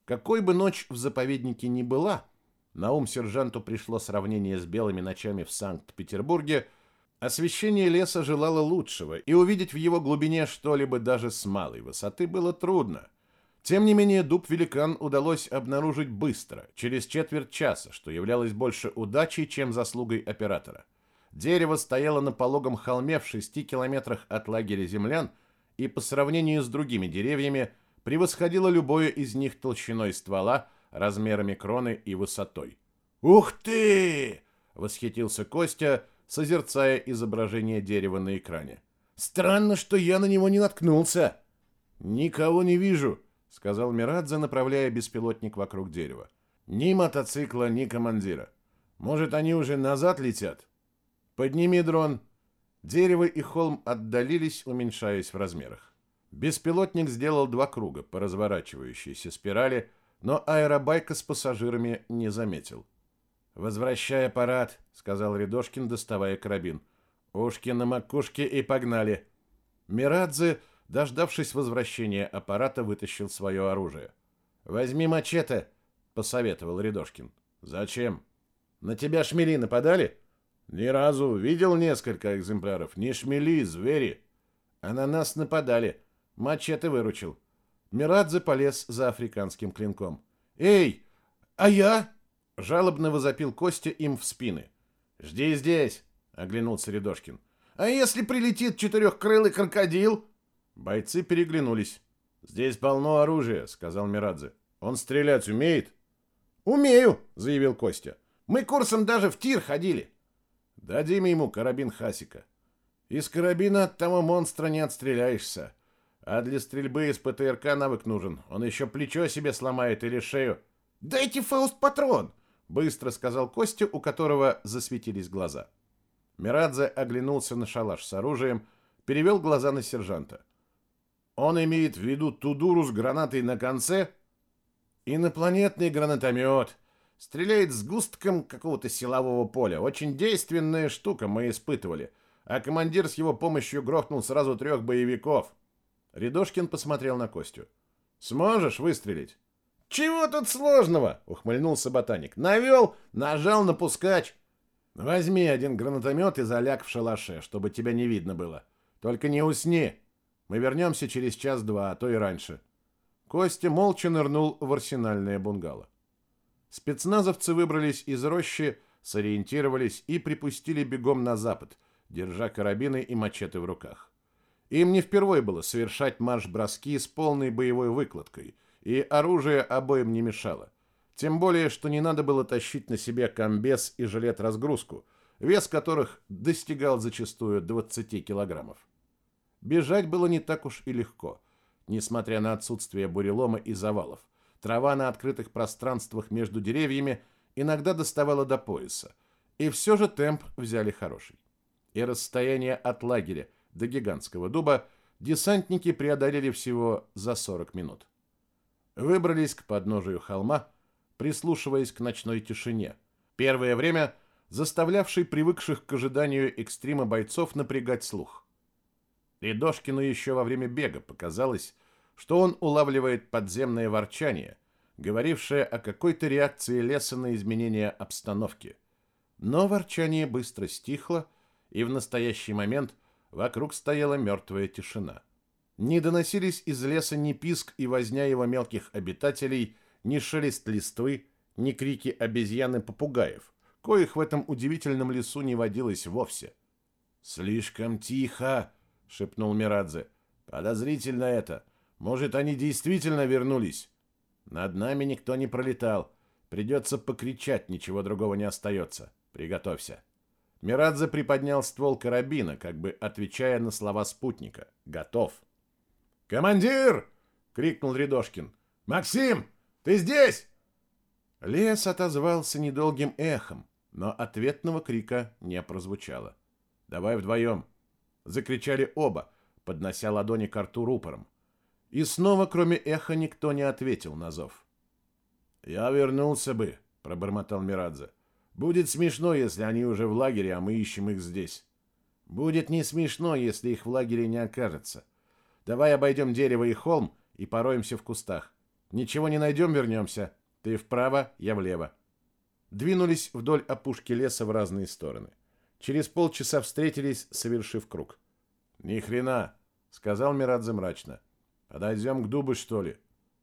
Какой бы ночь в заповеднике ни была, на ум сержанту пришло сравнение с белыми ночами в Санкт-Петербурге Освещение леса желало лучшего, и увидеть в его глубине что-либо даже с малой высоты было трудно. Тем не менее, дуб-великан удалось обнаружить быстро, через четверть часа, что являлось больше удачей, чем заслугой оператора. Дерево стояло на пологом холме в шести километрах от лагеря землян и по сравнению с другими деревьями превосходило любое из них толщиной ствола, размерами кроны и высотой. «Ух ты!» — восхитился Костя, созерцая изображение дерева на экране. «Странно, что я на него не наткнулся». «Никого не вижу», — сказал Мирадзе, направляя беспилотник вокруг дерева. «Ни мотоцикла, ни командира. Может, они уже назад летят?» «Подними дрон». Дерево и холм отдалились, уменьшаясь в размерах. Беспилотник сделал два круга по разворачивающейся спирали, но аэробайка с пассажирами не заметил. «Возвращай аппарат», — сказал Рядошкин, доставая карабин. «Ушки на макушке и погнали». Мирадзе, дождавшись возвращения аппарата, вытащил свое оружие. «Возьми мачете», — посоветовал Рядошкин. «Зачем? На тебя шмели нападали?» «Ни разу. Видел несколько экземпляров. Не шмели, звери». «А на нас нападали. Мачете выручил». Мирадзе полез за африканским клинком. «Эй, а я?» Жалобно возопил Костя им в спины. «Жди здесь!» — оглянулся Рядошкин. «А если прилетит четырехкрылый крокодил?» Бойцы переглянулись. «Здесь полно оружия», — сказал Мирадзе. «Он стрелять умеет?» «Умею», — заявил Костя. «Мы курсом даже в тир ходили». «Дадим ему карабин Хасика». «Из карабина от того монстра не отстреляешься. А для стрельбы из ПТРК навык нужен. Он еще плечо себе сломает или шею». «Дайте фауст-патрон!» Быстро сказал Костя, у которого засветились глаза. Мирадзе оглянулся на шалаш с оружием, перевел глаза на сержанта. Он имеет в виду ту дуру с гранатой на конце? Инопланетный гранатомет. Стреляет с густком какого-то силового поля. Очень действенная штука, мы испытывали. А командир с его помощью грохнул сразу трех боевиков. Рядошкин посмотрел на Костю. «Сможешь выстрелить?» «Чего тут сложного?» — ухмыльнулся ботаник. «Навел, нажал на пускач». «Возьми один гранатомет и заляг в шалаше, чтобы тебя не видно было. Только не усни. Мы вернемся через час-два, а то и раньше». Костя молча нырнул в арсенальное бунгало. Спецназовцы выбрались из рощи, сориентировались и припустили бегом на запад, держа карабины и мачете в руках. Им не впервые было совершать марш-броски с полной боевой выкладкой — и оружие обоим не мешало. Тем более, что не надо было тащить на себе комбез и жилет-разгрузку, вес которых достигал зачастую 20 килограммов. Бежать было не так уж и легко, несмотря на отсутствие бурелома и завалов. Трава на открытых пространствах между деревьями иногда доставала до пояса, и все же темп взяли хороший. И расстояние от лагеря до гигантского дуба десантники преодолели всего за 40 минут. Выбрались к подножию холма, прислушиваясь к ночной тишине. Первое время заставлявший привыкших к ожиданию экстрима бойцов напрягать слух. Рядошкину еще во время бега показалось, что он улавливает подземное ворчание, говорившее о какой-то реакции леса на изменение обстановки. Но ворчание быстро стихло, и в настоящий момент вокруг стояла мертвая тишина. Не доносились из леса ни писк и возня его мелких обитателей, ни шелест листвы, ни крики обезьян и попугаев, коих в этом удивительном лесу не водилось вовсе. «Слишком тихо!» — шепнул Мирадзе. «Подозрительно это. Может, они действительно вернулись?» «Над нами никто не пролетал. Придется покричать, ничего другого не остается. Приготовься». Мирадзе приподнял ствол карабина, как бы отвечая на слова спутника. «Готов». «Командир!» — крикнул Рядошкин. «Максим, ты здесь?» Лес отозвался недолгим эхом, но ответного крика не прозвучало. «Давай вдвоем!» — закричали оба, поднося ладони к рту рупором. И снова, кроме эха, никто не ответил на зов. «Я вернулся бы», — пробормотал Мирадзе. «Будет смешно, если они уже в лагере, а мы ищем их здесь. Будет не смешно, если их в лагере не окажется. Давай обойдем дерево и холм и пороемся в кустах. Ничего не найдем, вернемся. Ты вправо, я влево. Двинулись вдоль опушки леса в разные стороны. Через полчаса встретились, совершив круг. «Ни хрена!» — сказал Мирадзе мрачно. «Подойдем к дубу, что ли?»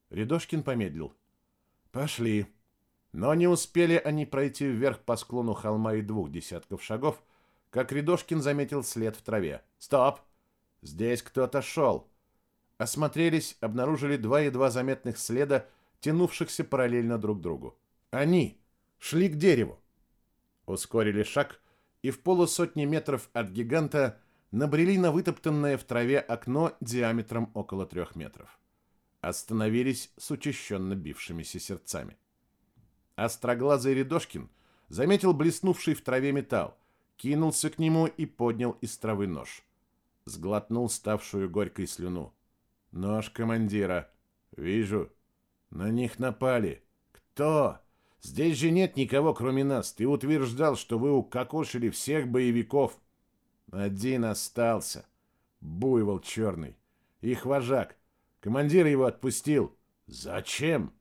Рядошкин помедлил. «Пошли». Но не успели они пройти вверх по склону холма и двух десятков шагов, как Рядошкин заметил след в траве. «Стоп! Здесь кто-то шел!» Осмотрелись, обнаружили два едва заметных следа, тянувшихся параллельно друг другу. Они шли к дереву. Ускорили шаг и в полусотни метров от гиганта набрели на вытоптанное в траве окно диаметром около трех метров. Остановились с учащенно бившимися сердцами. Остроглазый Рядошкин заметил блеснувший в траве металл, кинулся к нему и поднял из травы нож. Сглотнул ставшую горькой слюну. Нож командира. Вижу. На них напали. Кто? Здесь же нет никого, кроме нас. Ты утверждал, что вы укокошили всех боевиков. Один остался. Буйвол черный. Их вожак. Командир его отпустил. Зачем?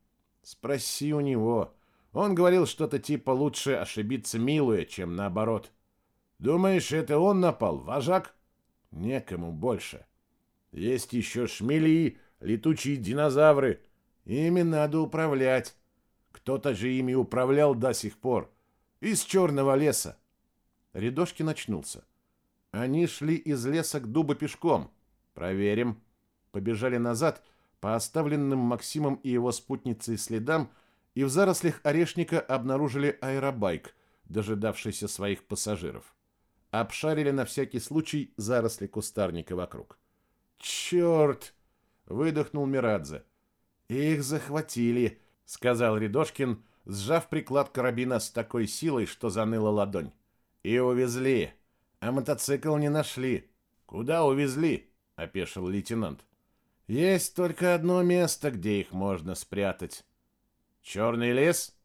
Спроси у него. Он говорил что-то типа лучше ошибиться милуя, чем наоборот. Думаешь, это он напал, вожак? Некому больше. Есть еще шмели, летучие динозавры. Ими надо управлять. Кто-то же ими управлял до сих пор. Из черного леса. Рядошкин очнулся. Они шли из леса к дубу пешком. Проверим. Побежали назад по оставленным Максимом и его спутницей следам и в зарослях орешника обнаружили аэробайк, дожидавшийся своих пассажиров. Обшарили на всякий случай заросли кустарника вокруг. «Черт!» — выдохнул Мирадзе. «Их захватили!» — сказал Рядошкин, сжав приклад карабина с такой силой, что заныла ладонь. «И увезли, а мотоцикл не нашли». «Куда увезли?» — опешил лейтенант. «Есть только одно место, где их можно спрятать». «Черный лес?»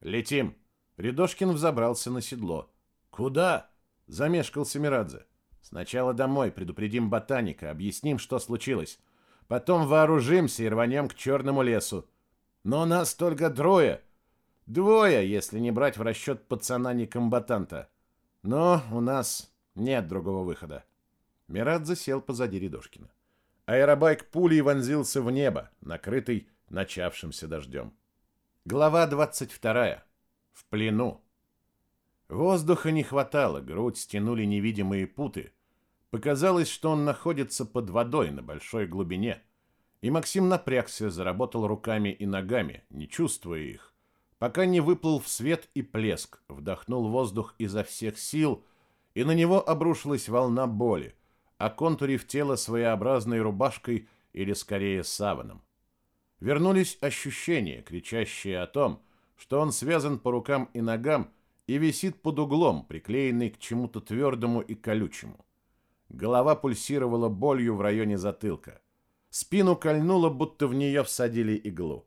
«Летим». Рядошкин взобрался на седло. «Куда?» — замешкался Мирадзе. «Сначала домой, предупредим ботаника, объясним, что случилось. Потом вооружимся и рванем к черному лесу. Но нас только трое. Двое, если не брать в расчет пацана-некомбатанта. Но у нас нет другого выхода. Мирадзе сел позади Рядошкина. Аэробайк пулей вонзился в небо, накрытый начавшимся дождем. Глава 22. В плену. Воздуха не хватало, грудь стянули невидимые путы. Показалось, что он находится под водой на большой глубине. И Максим напрягся, заработал руками и ногами, не чувствуя их, пока не выплыл в свет и плеск, вдохнул воздух изо всех сил, и на него обрушилась волна боли, оконтурив тело своеобразной рубашкой или скорее саваном. Вернулись ощущения, кричащие о том, что он связан по рукам и ногам и висит под углом, приклеенный к чему-то твердому и колючему. Голова пульсировала болью в районе затылка. Спину кольнуло, будто в нее всадили иглу.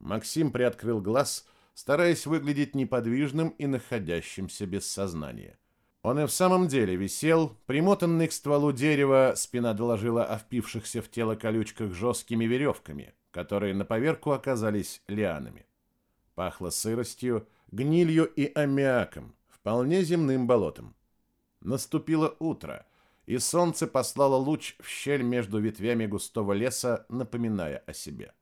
Максим приоткрыл глаз, стараясь выглядеть неподвижным и находящимся без сознания. Он и в самом деле висел, примотанный к стволу дерева, спина доложила о впившихся в тело колючках жесткими веревками, которые на поверку оказались лианами. Пахло сыростью, гнилью и аммиаком, вполне земным болотом. Наступило утро — и солнце послало луч в щель между ветвями густого леса, напоминая о себе.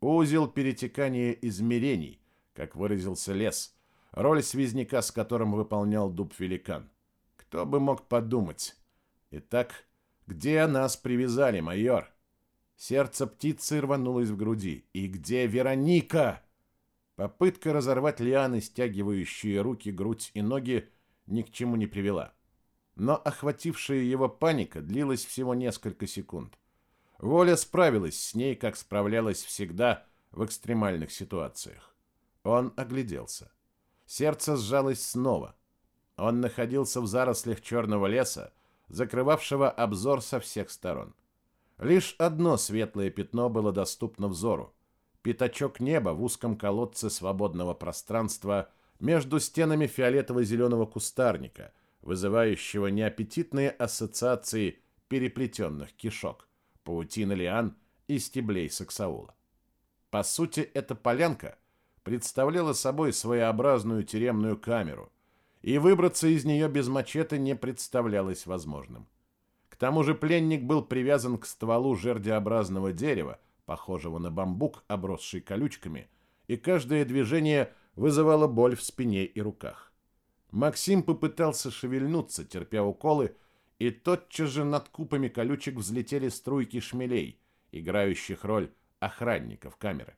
Узел перетекания измерений, как выразился лес, роль связняка, с которым выполнял дуб-великан. Кто бы мог подумать. Итак, где нас привязали, майор? Сердце птицы рванулось в груди. И где Вероника? Попытка разорвать лианы, стягивающие руки, грудь и ноги, ни к чему не привела но охватившая его паника длилась всего несколько секунд. Воля справилась с ней, как справлялась всегда в экстремальных ситуациях. Он огляделся. Сердце сжалось снова. Он находился в зарослях черного леса, закрывавшего обзор со всех сторон. Лишь одно светлое пятно было доступно взору. Пятачок неба в узком колодце свободного пространства между стенами фиолетово-зеленого кустарника – вызывающего неаппетитные ассоциации переплетенных кишок, паутины лиан и стеблей саксаула. По сути, эта полянка представляла собой своеобразную тюремную камеру, и выбраться из нее без мачете не представлялось возможным. К тому же пленник был привязан к стволу жердеобразного дерева, похожего на бамбук, обросший колючками, и каждое движение вызывало боль в спине и руках. Максим попытался шевельнуться, терпя уколы, и тотчас же над купами колючек взлетели струйки шмелей, играющих роль охранников камеры.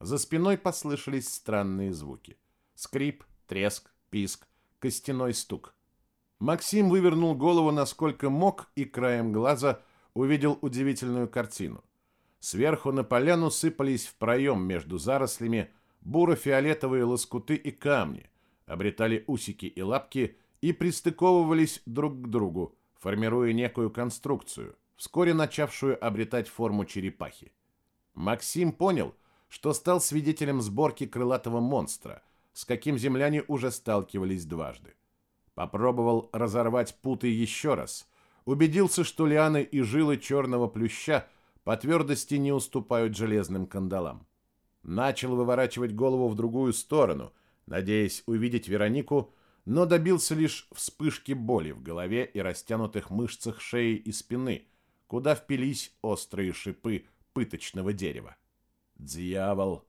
За спиной послышались странные звуки. Скрип, треск, писк, костяной стук. Максим вывернул голову насколько мог и краем глаза увидел удивительную картину. Сверху на поляну сыпались в проем между зарослями буро-фиолетовые лоскуты и камни, обретали усики и лапки и пристыковывались друг к другу, формируя некую конструкцию, вскоре начавшую обретать форму черепахи. Максим понял, что стал свидетелем сборки крылатого монстра, с каким земляне уже сталкивались дважды. Попробовал разорвать путы еще раз, убедился, что лианы и жилы черного плюща по твердости не уступают железным кандалам. Начал выворачивать голову в другую сторону, надеясь увидеть Веронику, но добился лишь вспышки боли в голове и растянутых мышцах шеи и спины, куда впились острые шипы пыточного дерева. Дьявол!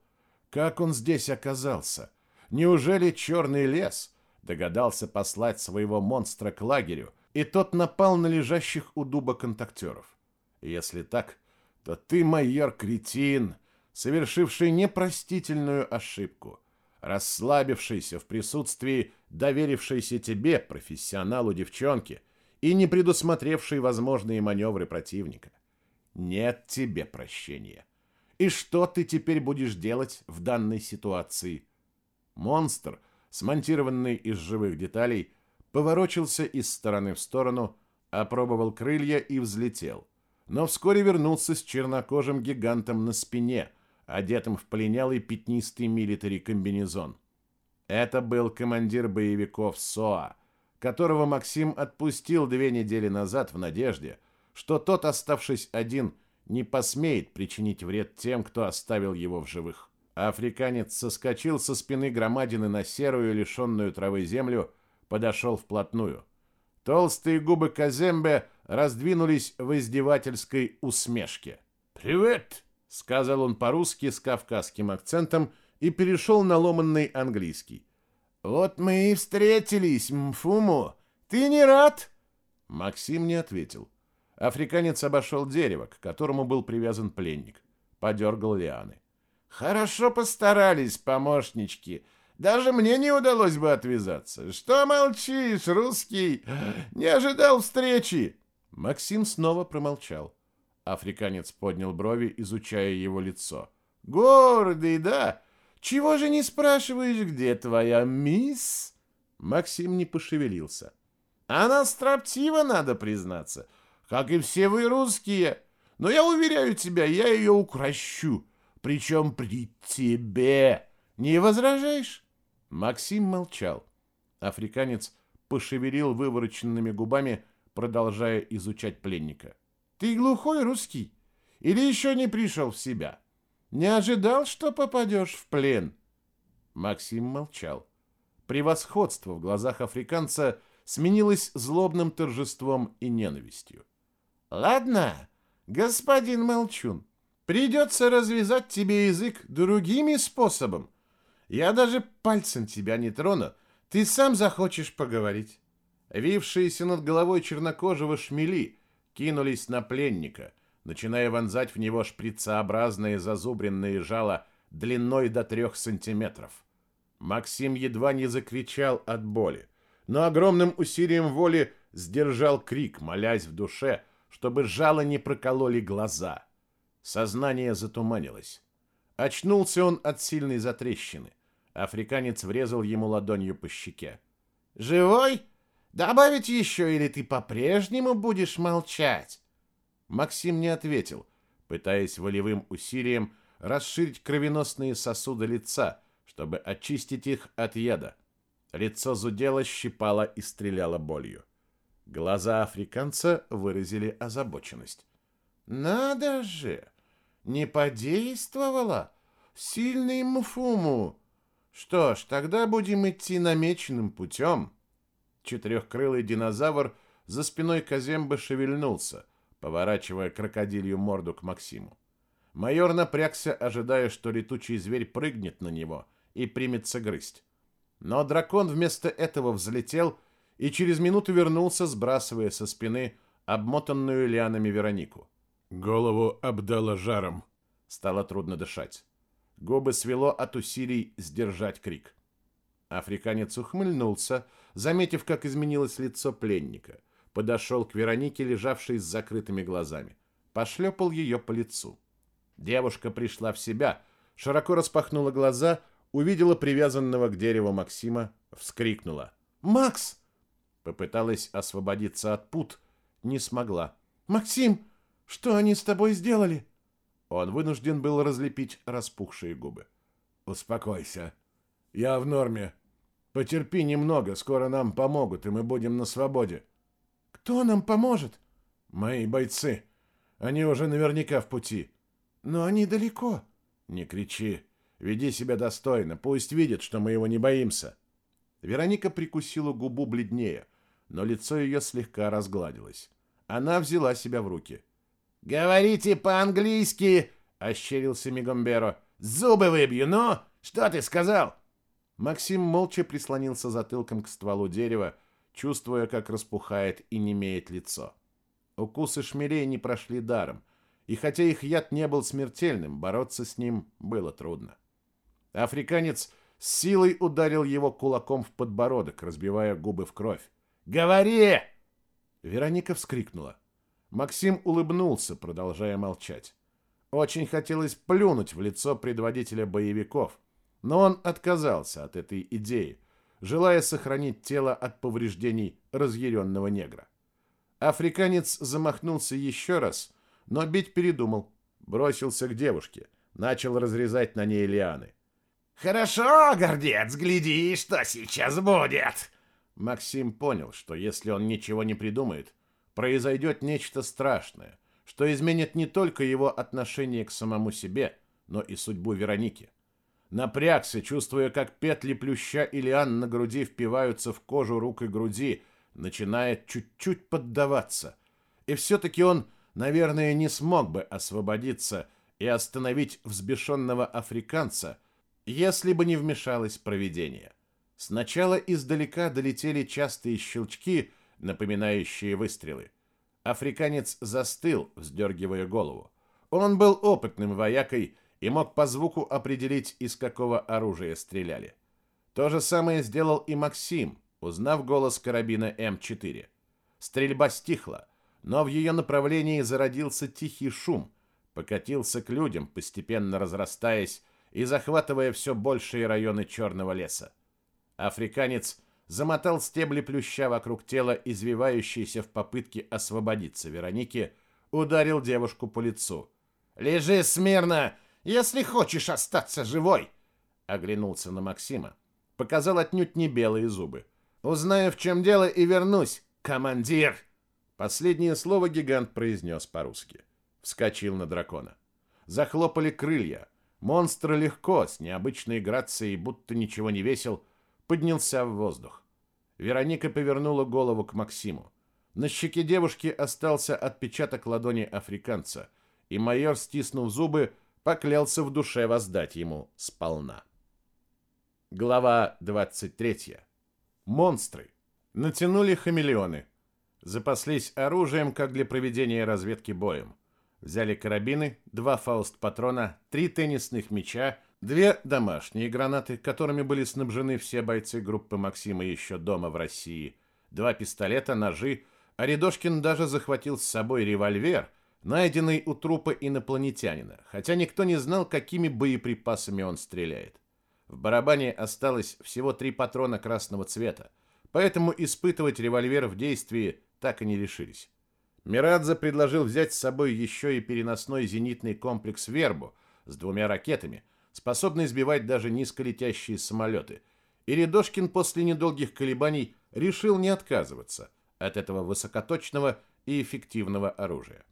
Как он здесь оказался? Неужели черный лес догадался послать своего монстра к лагерю, и тот напал на лежащих у дуба контактеров? Если так, то ты, майор-кретин, совершивший непростительную ошибку, расслабившийся в присутствии доверившейся тебе, профессионалу девчонки, и не предусмотревший возможные маневры противника. Нет тебе прощения. И что ты теперь будешь делать в данной ситуации? Монстр, смонтированный из живых деталей, поворочился из стороны в сторону, опробовал крылья и взлетел. Но вскоре вернулся с чернокожим гигантом на спине, одетым в полинялый пятнистый милитари комбинезон. Это был командир боевиков СОА, которого Максим отпустил две недели назад в надежде, что тот, оставшись один, не посмеет причинить вред тем, кто оставил его в живых. Африканец соскочил со спины громадины на серую, лишенную травы землю, подошел вплотную. Толстые губы Казембе раздвинулись в издевательской усмешке. «Привет!» — сказал он по-русски с кавказским акцентом и перешел на ломанный английский. «Вот мы и встретились, Мфуму. Ты не рад?» Максим не ответил. Африканец обошел дерево, к которому был привязан пленник. Подергал лианы. «Хорошо постарались, помощнички. Даже мне не удалось бы отвязаться. Что молчишь, русский? Не ожидал встречи!» Максим снова промолчал. Африканец поднял брови, изучая его лицо. «Гордый, да? Чего же не спрашиваешь, где твоя мисс?» Максим не пошевелился. «Она строптива, надо признаться как и все вы русские. Но я уверяю тебя, я ее укращу, причем при тебе. Не возражаешь?» Максим молчал. Африканец пошевелил вывороченными губами, продолжая изучать пленника. «Ты глухой русский? Или еще не пришел в себя? Не ожидал, что попадешь в плен?» Максим молчал. Превосходство в глазах африканца сменилось злобным торжеством и ненавистью. Ладно, господин Молчун, придется развязать тебе язык другими способом. Я даже пальцем тебя не трону, ты сам захочешь поговорить. Вившиеся над головой чернокожего шмели кинулись на пленника, начиная вонзать в него шприцеобразные зазубренные жала длиной до трех сантиметров. Максим едва не закричал от боли, но огромным усилием воли сдержал крик, молясь в душе – чтобы жало не прокололи глаза. Сознание затуманилось. Очнулся он от сильной затрещины. Африканец врезал ему ладонью по щеке. «Живой? Добавить еще, или ты по-прежнему будешь молчать?» Максим не ответил, пытаясь волевым усилием расширить кровеносные сосуды лица, чтобы очистить их от яда. Лицо зудело, щипало и стреляло болью. Глаза африканца выразили озабоченность. «Надо же! Не подействовала? Сильный мфуму! Что ж, тогда будем идти намеченным путем». Четырехкрылый динозавр за спиной Казембы шевельнулся, поворачивая крокодилью морду к Максиму. Майор напрягся, ожидая, что летучий зверь прыгнет на него и примется грызть. Но дракон вместо этого взлетел и через минуту вернулся, сбрасывая со спины обмотанную лианами Веронику. Голову обдало жаром. Стало трудно дышать. Губы свело от усилий сдержать крик. Африканец ухмыльнулся, заметив, как изменилось лицо пленника. Подошел к Веронике, лежавшей с закрытыми глазами. Пошлепал ее по лицу. Девушка пришла в себя, широко распахнула глаза, увидела привязанного к дереву Максима, вскрикнула. «Макс!» Попыталась освободиться от пут, не смогла. «Максим, что они с тобой сделали?» Он вынужден был разлепить распухшие губы. «Успокойся. Я в норме. Потерпи немного, скоро нам помогут, и мы будем на свободе». «Кто нам поможет?» «Мои бойцы. Они уже наверняка в пути». «Но они далеко». «Не кричи. Веди себя достойно. Пусть видят, что мы его не боимся». Вероника прикусила губу бледнее, но лицо ее слегка разгладилось. Она взяла себя в руки. «Говорите по-английски!» — ощерился Мигомберо. «Зубы выбью, ну! Что ты сказал?» Максим молча прислонился затылком к стволу дерева, чувствуя, как распухает и немеет лицо. Укусы шмелей не прошли даром, и хотя их яд не был смертельным, бороться с ним было трудно. Африканец с силой ударил его кулаком в подбородок, разбивая губы в кровь. «Говори!» Вероника вскрикнула. Максим улыбнулся, продолжая молчать. Очень хотелось плюнуть в лицо предводителя боевиков, но он отказался от этой идеи, желая сохранить тело от повреждений разъяренного негра. Африканец замахнулся еще раз, но бить передумал, бросился к девушке, начал разрезать на ней лианы. «Хорошо, гордец, гляди, что сейчас будет!» Максим понял, что если он ничего не придумает, произойдет нечто страшное, что изменит не только его отношение к самому себе, но и судьбу Вероники. Напрягся, чувствуя, как петли плюща и лиан на груди впиваются в кожу рук и груди, начинает чуть-чуть поддаваться. И все-таки он, наверное, не смог бы освободиться и остановить взбешенного африканца, если бы не вмешалось провидение. Сначала издалека долетели частые щелчки — напоминающие выстрелы. Африканец застыл, вздергивая голову. Он был опытным воякой и мог по звуку определить, из какого оружия стреляли. То же самое сделал и Максим, узнав голос карабина М4. Стрельба стихла, но в ее направлении зародился тихий шум, покатился к людям, постепенно разрастаясь и захватывая все большие районы черного леса. Африканец замотал стебли плюща вокруг тела, извивающейся в попытке освободиться Вероники, ударил девушку по лицу. «Лежи смирно, если хочешь остаться живой!» Оглянулся на Максима. Показал отнюдь не белые зубы. «Узнаю, в чем дело, и вернусь, командир!» Последнее слово гигант произнес по-русски. Вскочил на дракона. Захлопали крылья. Монстр легко, с необычной грацией, будто ничего не весил, поднялся в воздух. Вероника повернула голову к Максиму. На щеке девушки остался отпечаток ладони африканца, и майор, стиснув зубы, поклялся в душе воздать ему сполна. Глава 23. Монстры. Натянули хамелеоны. Запаслись оружием, как для проведения разведки боем. Взяли карабины, два фауст-патрона, три теннисных мяча — Две домашние гранаты, которыми были снабжены все бойцы группы Максима еще дома в России, два пистолета, ножи, а Рядошкин даже захватил с собой револьвер, найденный у трупа инопланетянина, хотя никто не знал, какими боеприпасами он стреляет. В барабане осталось всего три патрона красного цвета, поэтому испытывать револьвер в действии так и не решились. Мирадзе предложил взять с собой еще и переносной зенитный комплекс «Вербу» с двумя ракетами – способный сбивать даже низколетящие самолеты. И Рядошкин после недолгих колебаний решил не отказываться от этого высокоточного и эффективного оружия.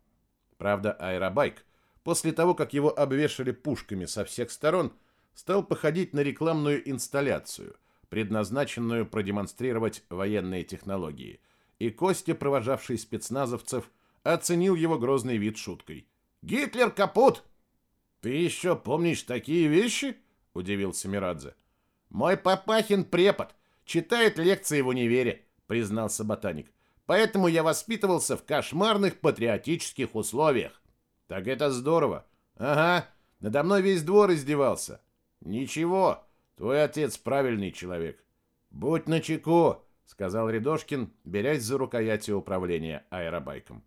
Правда, аэробайк, после того, как его обвешали пушками со всех сторон, стал походить на рекламную инсталляцию, предназначенную продемонстрировать военные технологии. И Костя, провожавший спецназовцев, оценил его грозный вид шуткой. «Гитлер капут! «Ты еще помнишь такие вещи?» – удивился Мирадзе. «Мой Папахин препод, читает лекции в универе. признался ботаник. Поэтому я воспитывался в кошмарных патриотических условиях. Так это здорово. Ага, надо мной весь двор издевался. Ничего, твой отец правильный человек. Будь начеку, сказал Рядошкин, берясь за рукояти управления аэробайком.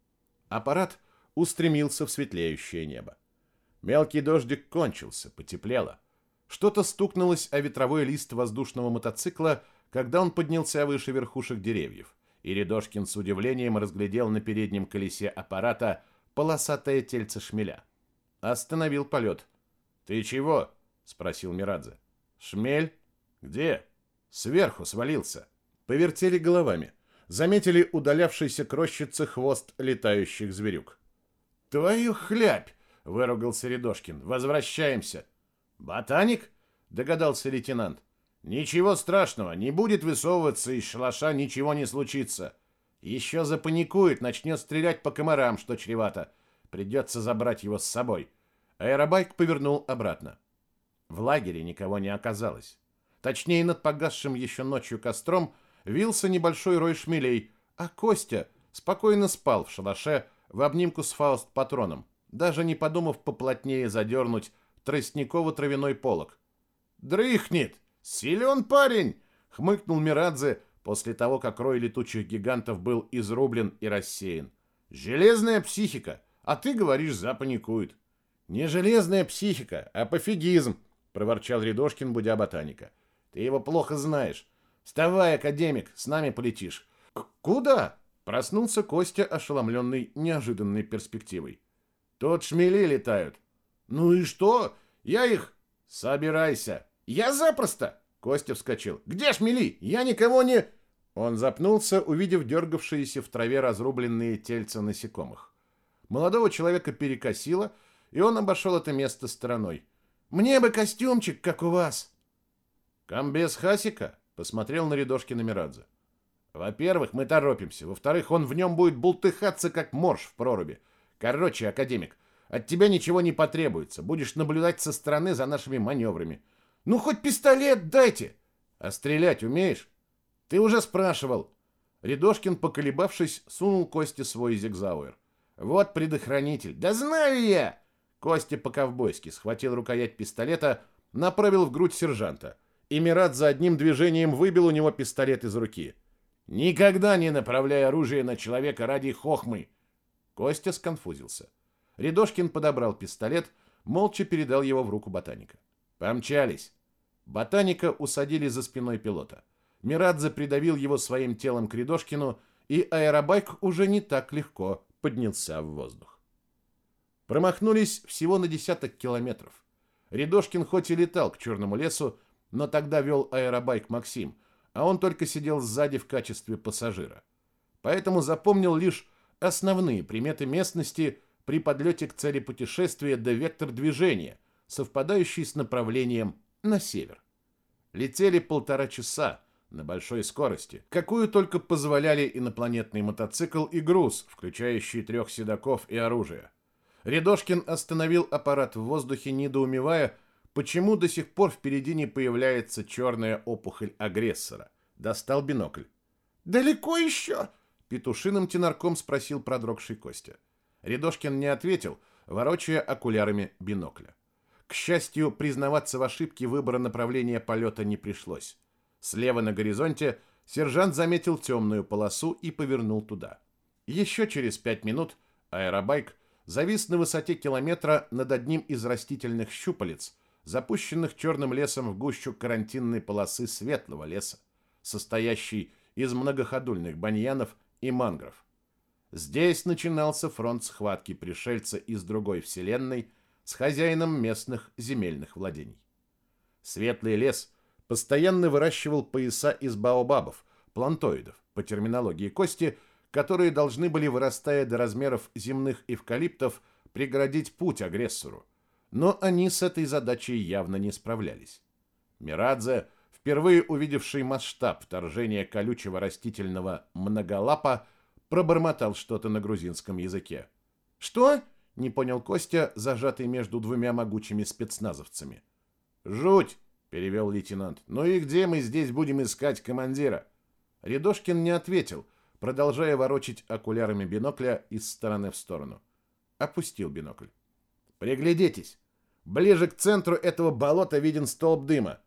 Аппарат устремился в светлеющее небо. Мелкий дождик кончился, потеплело. Что-то стукнулось о ветровой лист воздушного мотоцикла, когда он поднялся выше верхушек деревьев, и Рядошкин с удивлением разглядел на переднем колесе аппарата полосатое тельце шмеля. Остановил полет. «Ты чего?» — спросил Мирадзе. «Шмель? Где?» «Сверху свалился». Повертели головами. Заметили удалявшийся к рощице хвост летающих зверюк. «Твою хлябь!» — выругался Рядошкин. «Возвращаемся!» «Ботаник?» — догадался лейтенант. «Ничего страшного, не будет высовываться из шалаша, ничего не случится. Еще запаникует, начнет стрелять по комарам, что чревато. Придется забрать его с собой». Аэробайк повернул обратно. В лагере никого не оказалось. Точнее, над погасшим еще ночью костром вился небольшой рой шмелей, а Костя спокойно спал в шалаше в обнимку с фауст-патроном, даже не подумав поплотнее задернуть тростниково-травяной полог. «Дрыхнет! Силен парень!» — хмыкнул Мирадзе после того, как рой летучих гигантов был изрублен и рассеян. «Железная психика, а ты говоришь, запаникует». «Не железная психика, а пофигизм», — проворчал Рядошкин, будя ботаника. «Ты его плохо знаешь. Вставай, академик, с нами полетишь». К «Куда?» — проснулся Костя, ошеломленный неожиданной перспективой. «Тут шмели летают». «Ну и что? Я их...» «Собирайся». «Я запросто!» Костя вскочил. «Где шмели? Я никого не...» Он запнулся, увидев дергавшиеся в траве разрубленные тельца насекомых. Молодого человека перекосило, и он обошел это место стороной. «Мне бы костюмчик, как у вас!» «Комбез Хасика?» — посмотрел на Рядошкина Мирадзе. «Во-первых, мы торопимся. Во-вторых, он в нем будет бултыхаться, как морж в проруби. Короче, академик, от тебя ничего не потребуется. Будешь наблюдать со стороны за нашими маневрами. Ну, хоть пистолет дайте. А стрелять умеешь? Ты уже спрашивал. Рядошкин, поколебавшись, сунул Косте свой зигзауэр. Вот предохранитель. Да знаю я! Костя по-ковбойски схватил рукоять пистолета, направил в грудь сержанта. И Мират за одним движением выбил у него пистолет из руки. «Никогда не направляй оружие на человека ради хохмы!» Костя сконфузился. Рядошкин подобрал пистолет, молча передал его в руку ботаника. «Помчались!» Ботаника усадили за спиной пилота. Мирадзе придавил его своим телом к Рядошкину, и аэробайк уже не так легко поднялся в воздух. Промахнулись всего на десяток километров. Рядошкин хоть и летал к Черному лесу, но тогда вел аэробайк Максим, а он только сидел сзади в качестве пассажира. Поэтому запомнил лишь основные приметы местности при подлете к цели путешествия до вектор движения, совпадающий с направлением на север. Летели полтора часа на большой скорости, какую только позволяли инопланетный мотоцикл и груз, включающий трех седаков и оружие. Рядошкин остановил аппарат в воздухе, недоумевая, почему до сих пор впереди не появляется черная опухоль агрессора. Достал бинокль. «Далеко еще?» — петушиным тенарком спросил продрогший Костя. Рядошкин не ответил, ворочая окулярами бинокля. К счастью, признаваться в ошибке выбора направления полета не пришлось. Слева на горизонте сержант заметил темную полосу и повернул туда. Еще через пять минут аэробайк завис на высоте километра над одним из растительных щупалец, запущенных черным лесом в гущу карантинной полосы светлого леса, состоящей из многоходульных баньянов и мангров. Здесь начинался фронт схватки пришельца из другой вселенной с хозяином местных земельных владений. Светлый лес постоянно выращивал пояса из баобабов, плантоидов, по терминологии Кости – которые должны были, вырастая до размеров земных эвкалиптов, преградить путь агрессору. Но они с этой задачей явно не справлялись. Мирадзе, впервые увидевший масштаб вторжения колючего растительного многолапа, пробормотал что-то на грузинском языке. «Что?» — не понял Костя, зажатый между двумя могучими спецназовцами. «Жуть!» — перевел лейтенант. «Ну и где мы здесь будем искать командира?» Рядошкин не ответил, продолжая ворочить окулярами бинокля из стороны в сторону. Опустил бинокль. «Приглядитесь. Ближе к центру этого болота виден столб дыма».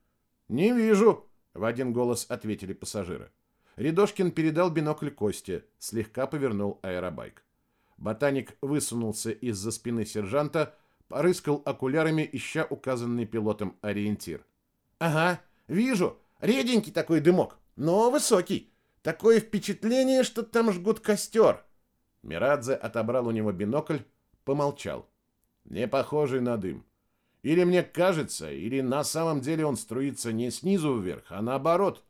«Не вижу», — в один голос ответили пассажиры. Рядошкин передал бинокль Косте, слегка повернул аэробайк. Ботаник высунулся из-за спины сержанта, порыскал окулярами, ища указанный пилотом ориентир. «Ага, вижу. Реденький такой дымок, но высокий. Такое впечатление, что там жгут костер». Мирадзе отобрал у него бинокль, помолчал. «Не похожий на дым. Или мне кажется, или на самом деле он струится не снизу вверх, а наоборот».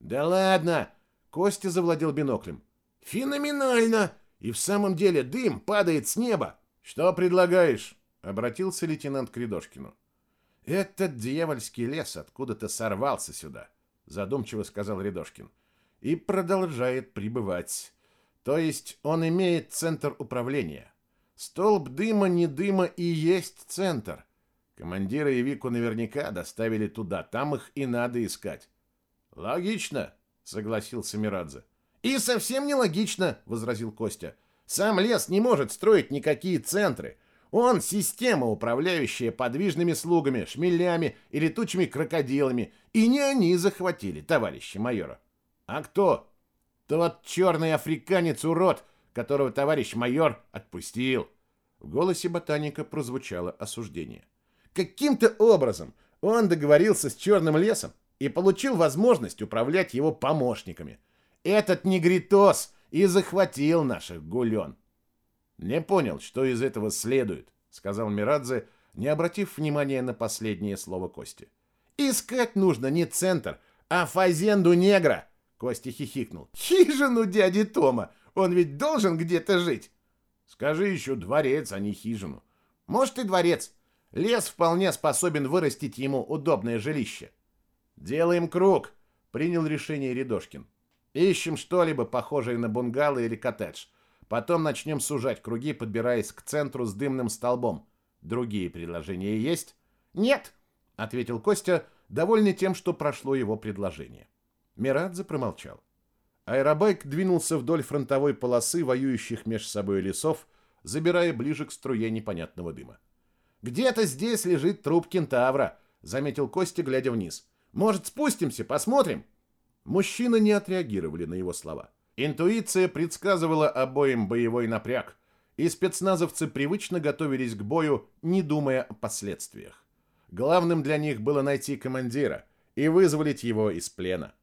«Да ладно!» Костя завладел биноклем. «Феноменально! И в самом деле дым падает с неба!» «Что предлагаешь?» — обратился лейтенант к. «Этот дьявольский лес откуда-то сорвался сюда», — задумчиво сказал Рядошкин. «И продолжает пребывать. То есть он имеет центр управления. Столб дыма не дыма и есть центр. Командиры и Вику наверняка доставили туда, там их и надо искать». «Логично», — согласился Мирадзе. «И совсем нелогично», — возразил Костя. «Сам лес не может строить никакие центры. Он система, управляющая подвижными слугами, шмелями и летучими крокодилами. И не они захватили, товарищи майора. А кто? Тот черный африканец-урод, которого товарищ майор отпустил. В голосе ботаника прозвучало осуждение. Каким-то образом он договорился с черным лесом и получил возможность управлять его помощниками. Этот негритос и захватил наших гулен. «Не понял, что из этого следует», — сказал Мирадзе, не обратив внимания на последнее слово Кости. «Искать нужно не центр, а фазенду негра», — Костя хихикнул. «Хижину дяди Тома! Он ведь должен где-то жить!» «Скажи еще дворец, а не хижину». «Может, и дворец. Лес вполне способен вырастить ему удобное жилище». «Делаем круг», — принял решение Рядошкин. «Ищем что-либо похожее на бунгало или коттедж. Потом начнем сужать круги, подбираясь к центру с дымным столбом. Другие предложения есть? Нет, ответил Костя, довольный тем, что прошло его предложение. Мирадзе промолчал. Аэробайк двинулся вдоль фронтовой полосы воюющих меж собой лесов, забирая ближе к струе непонятного дыма. «Где-то здесь лежит труп кентавра», — заметил Костя, глядя вниз. «Может, спустимся, посмотрим?» Мужчины не отреагировали на его слова. Интуиция предсказывала обоим боевой напряг, и спецназовцы привычно готовились к бою, не думая о последствиях. Главным для них было найти командира и вызволить его из плена.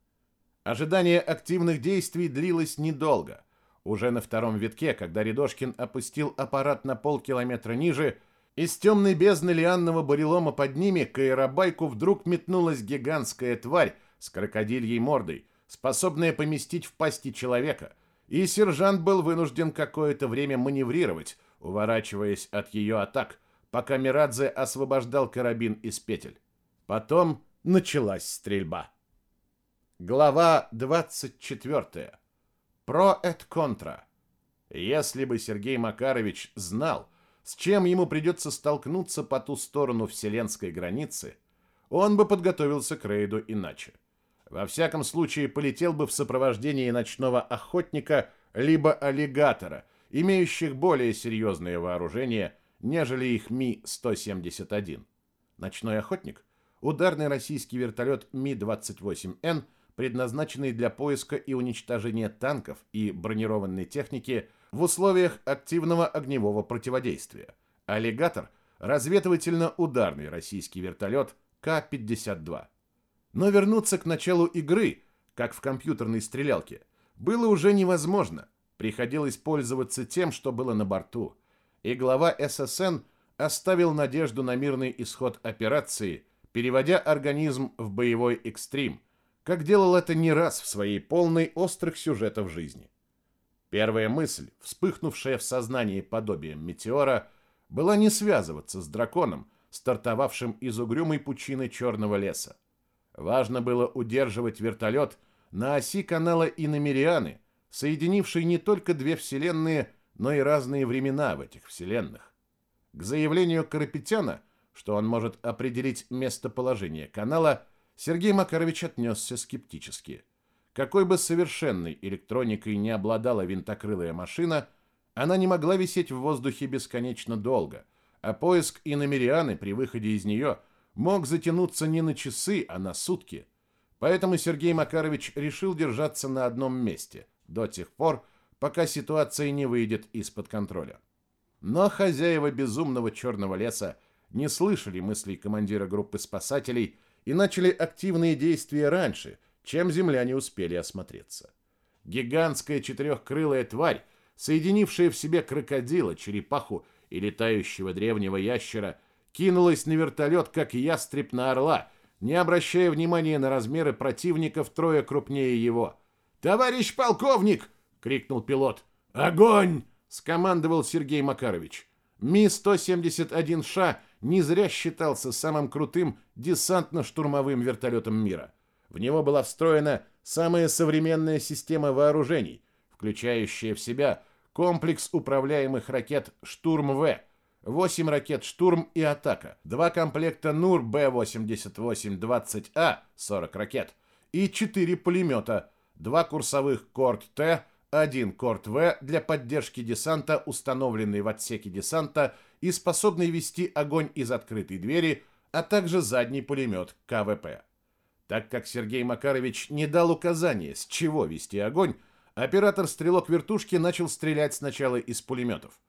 Ожидание активных действий длилось недолго. Уже на втором витке, когда Рядошкин опустил аппарат на полкилометра ниже, из темной бездны лианного барелома под ними к аэробайку вдруг метнулась гигантская тварь с крокодильей мордой, способная поместить в пасти человека, и сержант был вынужден какое-то время маневрировать, уворачиваясь от ее атак, пока Мирадзе освобождал карабин из петель. Потом началась стрельба. Глава 24. Про эт контра. Если бы Сергей Макарович знал, с чем ему придется столкнуться по ту сторону вселенской границы, он бы подготовился к рейду иначе. Во всяком случае, полетел бы в сопровождении ночного охотника либо аллигатора, имеющих более серьезное вооружение, нежели их Ми-171. Ночной охотник – ударный российский вертолет Ми-28Н, предназначенный для поиска и уничтожения танков и бронированной техники в условиях активного огневого противодействия. Аллигатор – разведывательно-ударный российский вертолет К-52. Но вернуться к началу игры, как в компьютерной стрелялке, было уже невозможно. Приходилось пользоваться тем, что было на борту. И глава ССН оставил надежду на мирный исход операции, переводя организм в боевой экстрим, как делал это не раз в своей полной острых сюжетов жизни. Первая мысль, вспыхнувшая в сознании подобием метеора, была не связываться с драконом, стартовавшим из угрюмой пучины черного леса. Важно было удерживать вертолет на оси канала Иномерианы, соединившей не только две вселенные, но и разные времена в этих вселенных. К заявлению Карапетяна, что он может определить местоположение канала, Сергей Макарович отнесся скептически. Какой бы совершенной электроникой не обладала винтокрылая машина, она не могла висеть в воздухе бесконечно долго, а поиск иномерианы при выходе из нее мог затянуться не на часы, а на сутки. Поэтому Сергей Макарович решил держаться на одном месте до тех пор, пока ситуация не выйдет из-под контроля. Но хозяева безумного черного леса не слышали мыслей командира группы спасателей и начали активные действия раньше, чем земляне успели осмотреться. Гигантская четырехкрылая тварь, соединившая в себе крокодила, черепаху и летающего древнего ящера, кинулась на вертолет, как ястреб на орла, не обращая внимания на размеры противников трое крупнее его. «Товарищ полковник!» — крикнул пилот. «Огонь!» — скомандовал Сергей Макарович. Ми-171Ш не зря считался самым крутым десантно-штурмовым вертолетом мира. В него была встроена самая современная система вооружений, включающая в себя комплекс управляемых ракет «Штурм-В», 8 ракет «Штурм» и «Атака», два комплекта НУР Б-88-20А, 40 ракет, и 4 пулемета, два курсовых «Корт-Т», один «Корт-В» для поддержки десанта, установленный в отсеке десанта и способный вести огонь из открытой двери, а также задний пулемет КВП. Так как Сергей Макарович не дал указания, с чего вести огонь, оператор-стрелок вертушки начал стрелять сначала из пулеметов.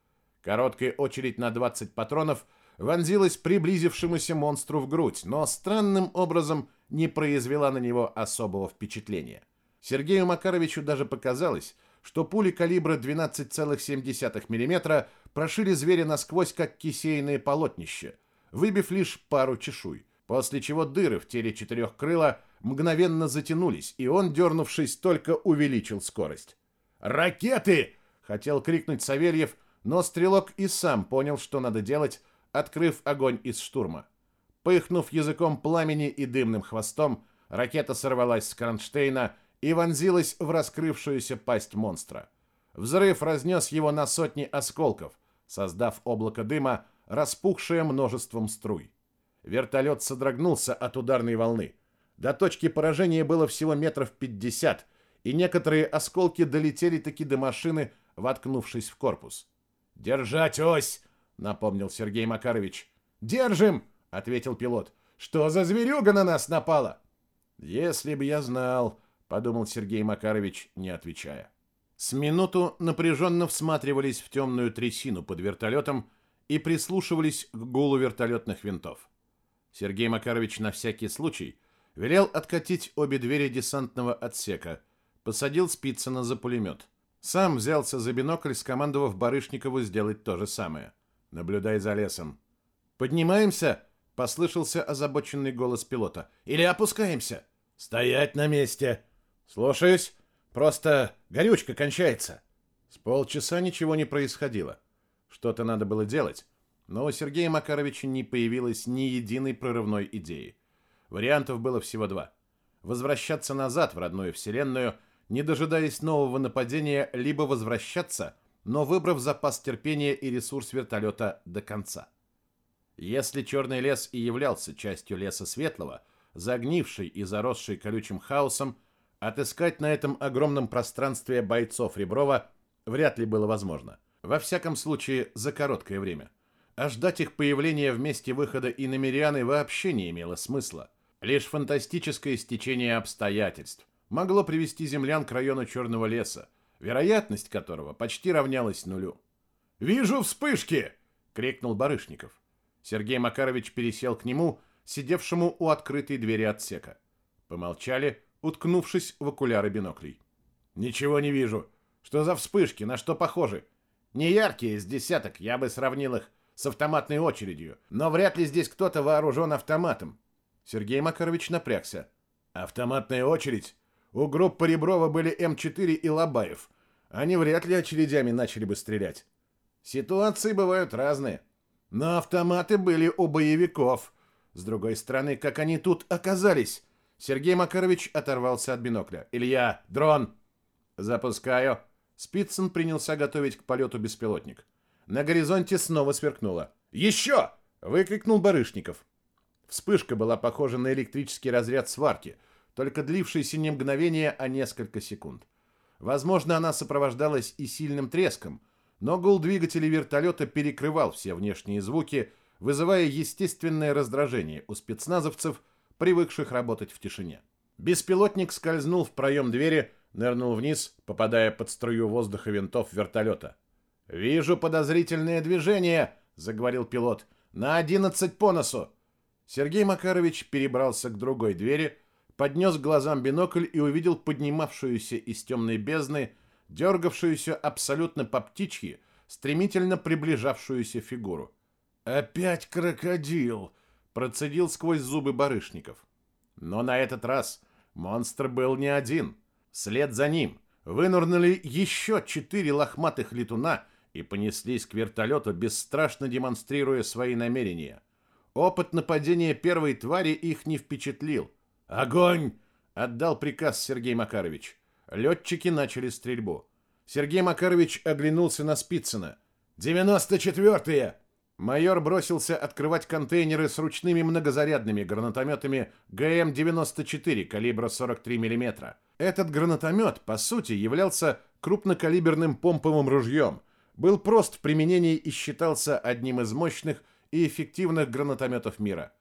Короткая очередь на 20 патронов вонзилась приблизившемуся монстру в грудь, но странным образом не произвела на него особого впечатления. Сергею Макаровичу даже показалось, что пули калибра 12,7 мм прошили зверя насквозь, как кисейное полотнище, выбив лишь пару чешуй, после чего дыры в теле четырехкрыла мгновенно затянулись, и он, дернувшись, только увеличил скорость. «Ракеты!» — хотел крикнуть Савельев, но стрелок и сам понял, что надо делать, открыв огонь из штурма. Пыхнув языком пламени и дымным хвостом, ракета сорвалась с кронштейна и вонзилась в раскрывшуюся пасть монстра. Взрыв разнес его на сотни осколков, создав облако дыма, распухшее множеством струй. Вертолет содрогнулся от ударной волны. До точки поражения было всего метров пятьдесят, и некоторые осколки долетели таки до машины, воткнувшись в корпус. «Держать ось!» — напомнил Сергей Макарович. «Держим!» — ответил пилот. «Что за зверюга на нас напала?» «Если бы я знал...» подумал Сергей Макарович, не отвечая. С минуту напряженно всматривались в темную трясину под вертолетом и прислушивались к гулу вертолетных винтов. Сергей Макарович на всякий случай велел откатить обе двери десантного отсека, посадил Спицына за пулемет. Сам взялся за бинокль, скомандовав Барышникову сделать то же самое. «Наблюдай за лесом». «Поднимаемся?» — послышался озабоченный голос пилота. «Или опускаемся?» «Стоять на месте!» «Слушаюсь. Просто горючка кончается». С полчаса ничего не происходило. Что-то надо было делать, но у Сергея Макаровича не появилось ни единой прорывной идеи. Вариантов было всего два. Возвращаться назад в родную вселенную, не дожидаясь нового нападения, либо возвращаться, но выбрав запас терпения и ресурс вертолета до конца. Если Черный лес и являлся частью леса Светлого, загнивший и заросший колючим хаосом, Отыскать на этом огромном пространстве бойцов Реброва вряд ли было возможно. Во всяком случае, за короткое время. А ждать их появления в месте выхода и намеряны вообще не имело смысла. Лишь фантастическое стечение обстоятельств могло привести землян к району Черного леса, вероятность которого почти равнялась нулю. «Вижу вспышки!» — крикнул Барышников. Сергей Макарович пересел к нему, сидевшему у открытой двери отсека. Помолчали, уткнувшись в окуляры биноклей. «Ничего не вижу. Что за вспышки? На что похожи? Не яркие, с десяток, я бы сравнил их с автоматной очередью, но вряд ли здесь кто-то вооружен автоматом». Сергей Макарович напрягся. «Автоматная очередь? У группы Реброва были М4 и Лобаев. Они вряд ли очередями начали бы стрелять. Ситуации бывают разные. Но автоматы были у боевиков. С другой стороны, как они тут оказались? Сергей Макарович оторвался от бинокля. «Илья, дрон!» «Запускаю». Спицын принялся готовить к полету беспилотник. На горизонте снова сверкнуло. «Еще!» — выкрикнул Барышников. Вспышка была похожа на электрический разряд сварки, только длившейся не мгновение, а несколько секунд. Возможно, она сопровождалась и сильным треском, но гул двигателей вертолета перекрывал все внешние звуки, вызывая естественное раздражение у спецназовцев, привыкших работать в тишине. Беспилотник скользнул в проем двери, нырнул вниз, попадая под струю воздуха винтов вертолета. «Вижу подозрительное движение», — заговорил пилот. «На одиннадцать по носу!» Сергей Макарович перебрался к другой двери, поднес к глазам бинокль и увидел поднимавшуюся из темной бездны, дергавшуюся абсолютно по птичьи, стремительно приближавшуюся фигуру. «Опять крокодил!» — процедил сквозь зубы барышников. Но на этот раз монстр был не один. Вслед за ним вынырнули еще четыре лохматых летуна и понеслись к вертолету, бесстрашно демонстрируя свои намерения. Опыт нападения первой твари их не впечатлил. «Огонь!» — отдал приказ Сергей Макарович. Летчики начали стрельбу. Сергей Макарович оглянулся на Спицына. «Девяносто четвертые!» Майор бросился открывать контейнеры с ручными многозарядными гранатометами ГМ-94 калибра 43 мм. Этот гранатомет, по сути, являлся крупнокалиберным помповым ружьем, был прост в применении и считался одним из мощных и эффективных гранатометов мира.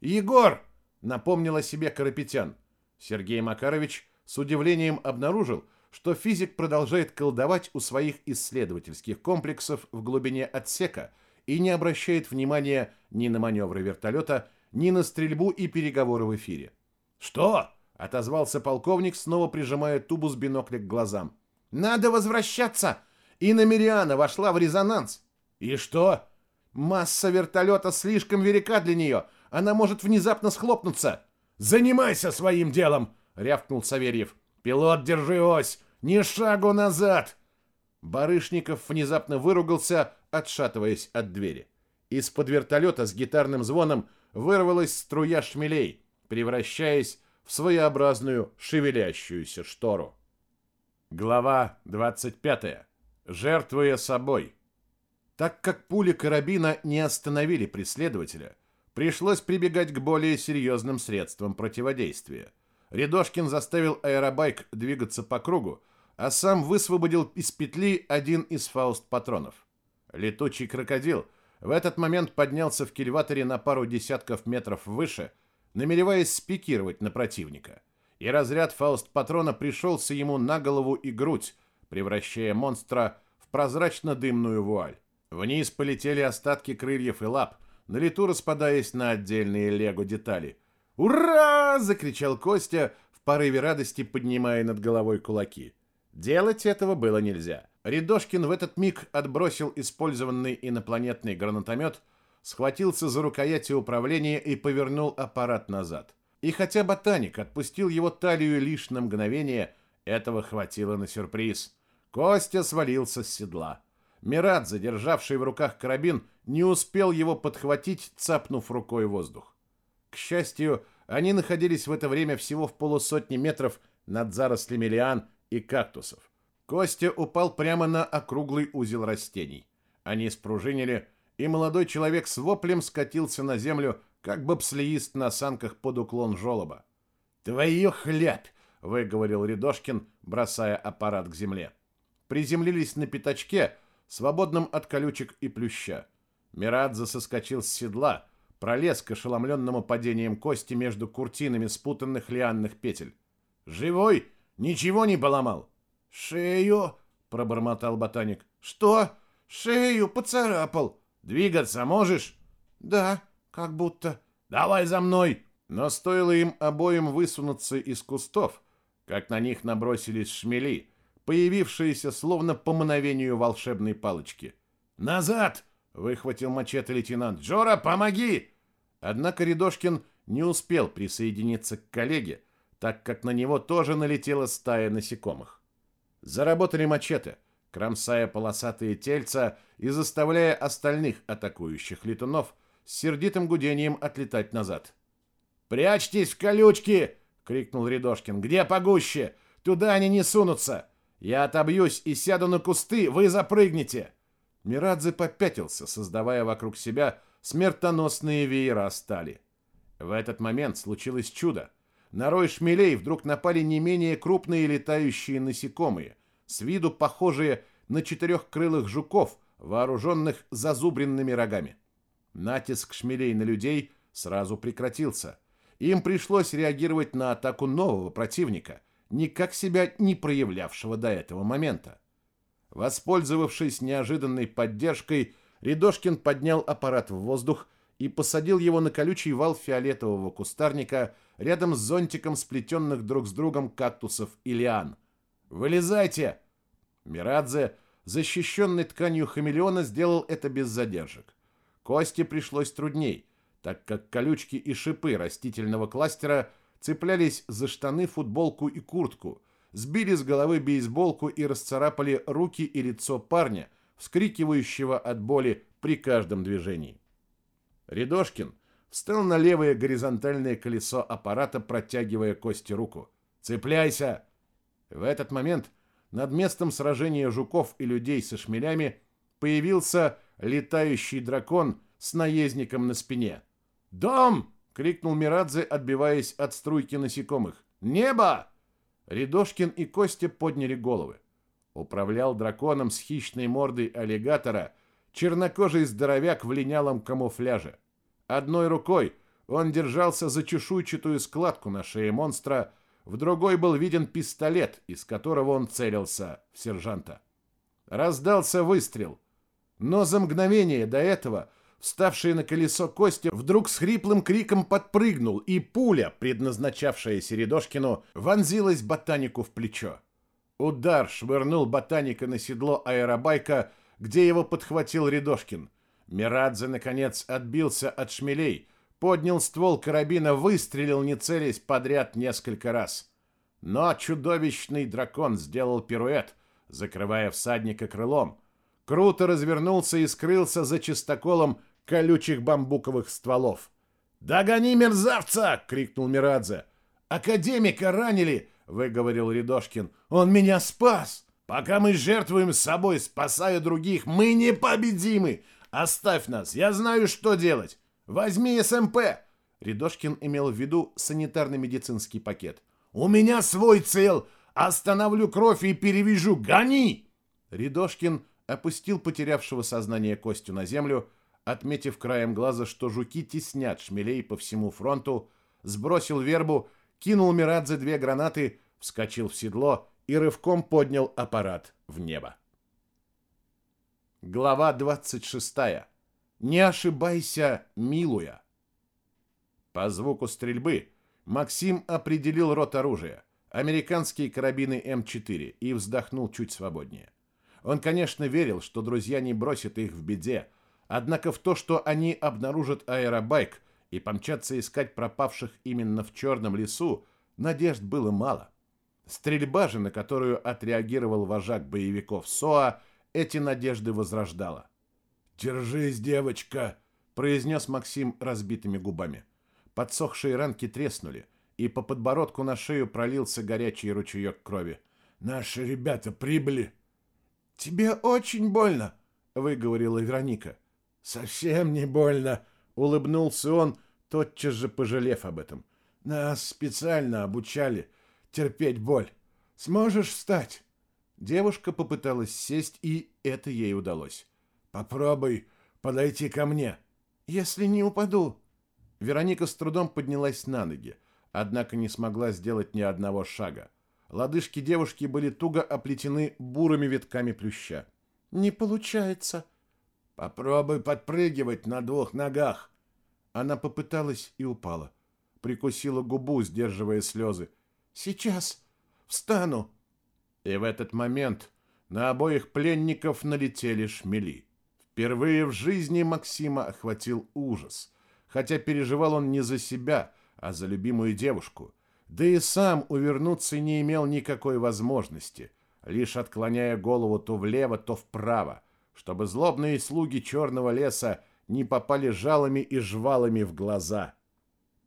«Егор!» — напомнил о себе Карапетян. Сергей Макарович с удивлением обнаружил, что физик продолжает колдовать у своих исследовательских комплексов в глубине отсека и не обращает внимания ни на маневры вертолета, ни на стрельбу и переговоры в эфире. «Что?» — отозвался полковник, снова прижимая тубу с бинокля к глазам. «Надо возвращаться!» И Намериана вошла в резонанс. И что? Масса вертолета слишком велика для нее. Она может внезапно схлопнуться. «Занимайся своим делом!» — рявкнул Савельев. «Пилот, держи ось! Ни шагу назад!» Барышников внезапно выругался, отшатываясь от двери. Из-под вертолета с гитарным звоном вырвалась струя шмелей, превращаясь в своеобразную шевелящуюся штору. Глава двадцать пятая жертвуя собой. Так как пули карабина не остановили преследователя, пришлось прибегать к более серьезным средствам противодействия. Рядошкин заставил аэробайк двигаться по кругу, а сам высвободил из петли один из фауст-патронов. Летучий крокодил в этот момент поднялся в кильваторе на пару десятков метров выше, намереваясь спикировать на противника. И разряд фауст-патрона пришелся ему на голову и грудь, превращая монстра в прозрачно-дымную вуаль. Вниз полетели остатки крыльев и лап, на лету распадаясь на отдельные лего-детали. «Ура!» — закричал Костя, в порыве радости поднимая над головой кулаки. Делать этого было нельзя. Рядошкин в этот миг отбросил использованный инопланетный гранатомет, схватился за рукояти управления и повернул аппарат назад. И хотя ботаник отпустил его талию лишь на мгновение, этого хватило на сюрприз. Костя свалился с седла. Мират, задержавший в руках карабин, не успел его подхватить, цапнув рукой воздух. К счастью, они находились в это время всего в полусотни метров над зарослями лиан и кактусов. Костя упал прямо на округлый узел растений. Они спружинили, и молодой человек с воплем скатился на землю, как бобслеист на санках под уклон жолоба. «Твою хлябь!» — выговорил Рядошкин, бросая аппарат к земле приземлились на пятачке, свободном от колючек и плюща. Мирадзе соскочил с седла, пролез к ошеломленному падением кости между куртинами спутанных лианных петель. «Живой? Ничего не поломал?» «Шею!» — пробормотал ботаник. «Что? Шею поцарапал!» «Двигаться можешь?» «Да, как будто...» «Давай за мной!» Но стоило им обоим высунуться из кустов, как на них набросились шмели, появившиеся словно по мановению волшебной палочки. «Назад!» — выхватил мачете лейтенант. «Джора, помоги!» Однако Рядошкин не успел присоединиться к коллеге, так как на него тоже налетела стая насекомых. Заработали мачете, кромсая полосатые тельца и заставляя остальных атакующих летунов с сердитым гудением отлетать назад. «Прячьтесь в колючки!» — крикнул Рядошкин. «Где погуще? Туда они не сунутся!» Я отобьюсь и сяду на кусты, вы запрыгнете!» Мирадзе попятился, создавая вокруг себя смертоносные веера стали. В этот момент случилось чудо. на рой шмелей вдруг напали не менее крупные летающие насекомые, с виду похожие на четырехкрылых жуков, вооруженных зазубренными рогами. Натиск шмелей на людей сразу прекратился. Им пришлось реагировать на атаку нового противника, никак себя не проявлявшего до этого момента. Воспользовавшись неожиданной поддержкой, Рядошкин поднял аппарат в воздух и посадил его на колючий вал фиолетового кустарника рядом с зонтиком сплетенных друг с другом кактусов и лиан. «Вылезайте!» Мирадзе, защищенный тканью хамелеона, сделал это без задержек. Кости пришлось трудней, так как колючки и шипы растительного кластера цеплялись за штаны, футболку и куртку, сбили с головы бейсболку и расцарапали руки и лицо парня, вскрикивающего от боли при каждом движении. Рядошкин встал на левое горизонтальное колесо аппарата, протягивая кости руку. «Цепляйся!» В этот момент над местом сражения жуков и людей со шмелями появился летающий дракон с наездником на спине. «Дом!» — крикнул Мирадзе, отбиваясь от струйки насекомых. «Небо!» Рядошкин и Костя подняли головы. Управлял драконом с хищной мордой аллигатора чернокожий здоровяк в линялом камуфляже. Одной рукой он держался за чешуйчатую складку на шее монстра, в другой был виден пистолет, из которого он целился в сержанта. Раздался выстрел, но за мгновение до этого вставший на колесо Костя вдруг с хриплым криком подпрыгнул, и пуля, предназначавшаяся Середошкину, вонзилась ботанику в плечо. Удар швырнул ботаника на седло аэробайка, где его подхватил Рядошкин. Мирадзе, наконец, отбился от шмелей, поднял ствол карабина, выстрелил, не целясь, подряд несколько раз. Но чудовищный дракон сделал пируэт, закрывая всадника крылом. Круто развернулся и скрылся за чистоколом колючих бамбуковых стволов. «Догони мерзавца!» — крикнул Мирадзе. «Академика ранили!» — выговорил Рядошкин. «Он меня спас! Пока мы жертвуем собой, спасая других, мы непобедимы! Оставь нас, я знаю, что делать! Возьми СМП!» Рядошкин имел в виду санитарно-медицинский пакет. «У меня свой цел! Остановлю кровь и перевяжу! Гони!» Рядошкин опустил потерявшего сознание Костю на землю, отметив краем глаза, что жуки теснят шмелей по всему фронту, сбросил вербу, кинул Мирадзе две гранаты, вскочил в седло и рывком поднял аппарат в небо. Глава 26. Не ошибайся, милуя. По звуку стрельбы Максим определил рот оружия, американские карабины М4, и вздохнул чуть свободнее. Он, конечно, верил, что друзья не бросят их в беде, однако в то, что они обнаружат аэробайк и помчатся искать пропавших именно в черном лесу, надежд было мало. Стрельба же, на которую отреагировал вожак боевиков СОА, эти надежды возрождала. «Держись, девочка!» — произнес Максим разбитыми губами. Подсохшие ранки треснули, и по подбородку на шею пролился горячий ручеек крови. «Наши ребята прибыли!» «Тебе очень больно!» — выговорила Вероника. «Совсем не больно!» — улыбнулся он, тотчас же пожалев об этом. «Нас специально обучали терпеть боль. Сможешь встать?» Девушка попыталась сесть, и это ей удалось. «Попробуй подойти ко мне». «Если не упаду». Вероника с трудом поднялась на ноги, однако не смогла сделать ни одного шага. Лодыжки девушки были туго оплетены бурыми витками плюща. «Не получается». «Попробуй подпрыгивать на двух ногах». Она попыталась и упала. Прикусила губу, сдерживая слезы. «Сейчас встану». И в этот момент на обоих пленников налетели шмели. Впервые в жизни Максима охватил ужас, хотя переживал он не за себя, а за любимую девушку – да и сам увернуться не имел никакой возможности, лишь отклоняя голову то влево, то вправо, чтобы злобные слуги черного леса не попали жалами и жвалами в глаза.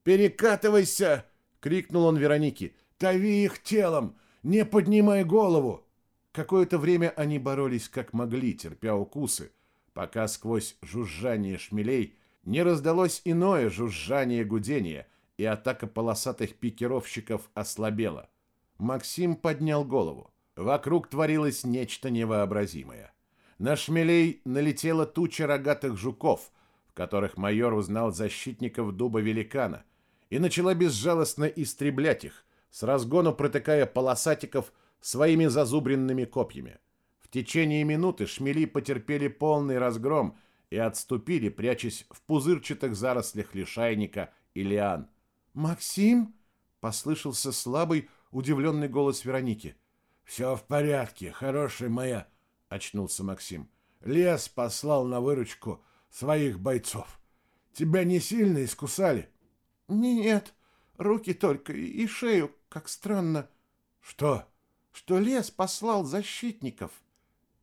«Перекатывайся!» — крикнул он Веронике. «Тави их телом! Не поднимай голову!» Какое-то время они боролись как могли, терпя укусы, пока сквозь жужжание шмелей не раздалось иное жужжание гудения — и атака полосатых пикировщиков ослабела. Максим поднял голову. Вокруг творилось нечто невообразимое. На шмелей налетела туча рогатых жуков, в которых майор узнал защитников дуба великана, и начала безжалостно истреблять их, с разгону протыкая полосатиков своими зазубренными копьями. В течение минуты шмели потерпели полный разгром и отступили, прячась в пузырчатых зарослях лишайника и лиан. «Максим?» — послышался слабый, удивленный голос Вероники. «Все в порядке, хорошая моя», — очнулся Максим. «Лес послал на выручку своих бойцов. Тебя не сильно искусали?» «Нет, руки только и шею, как странно». «Что?» «Что лес послал защитников».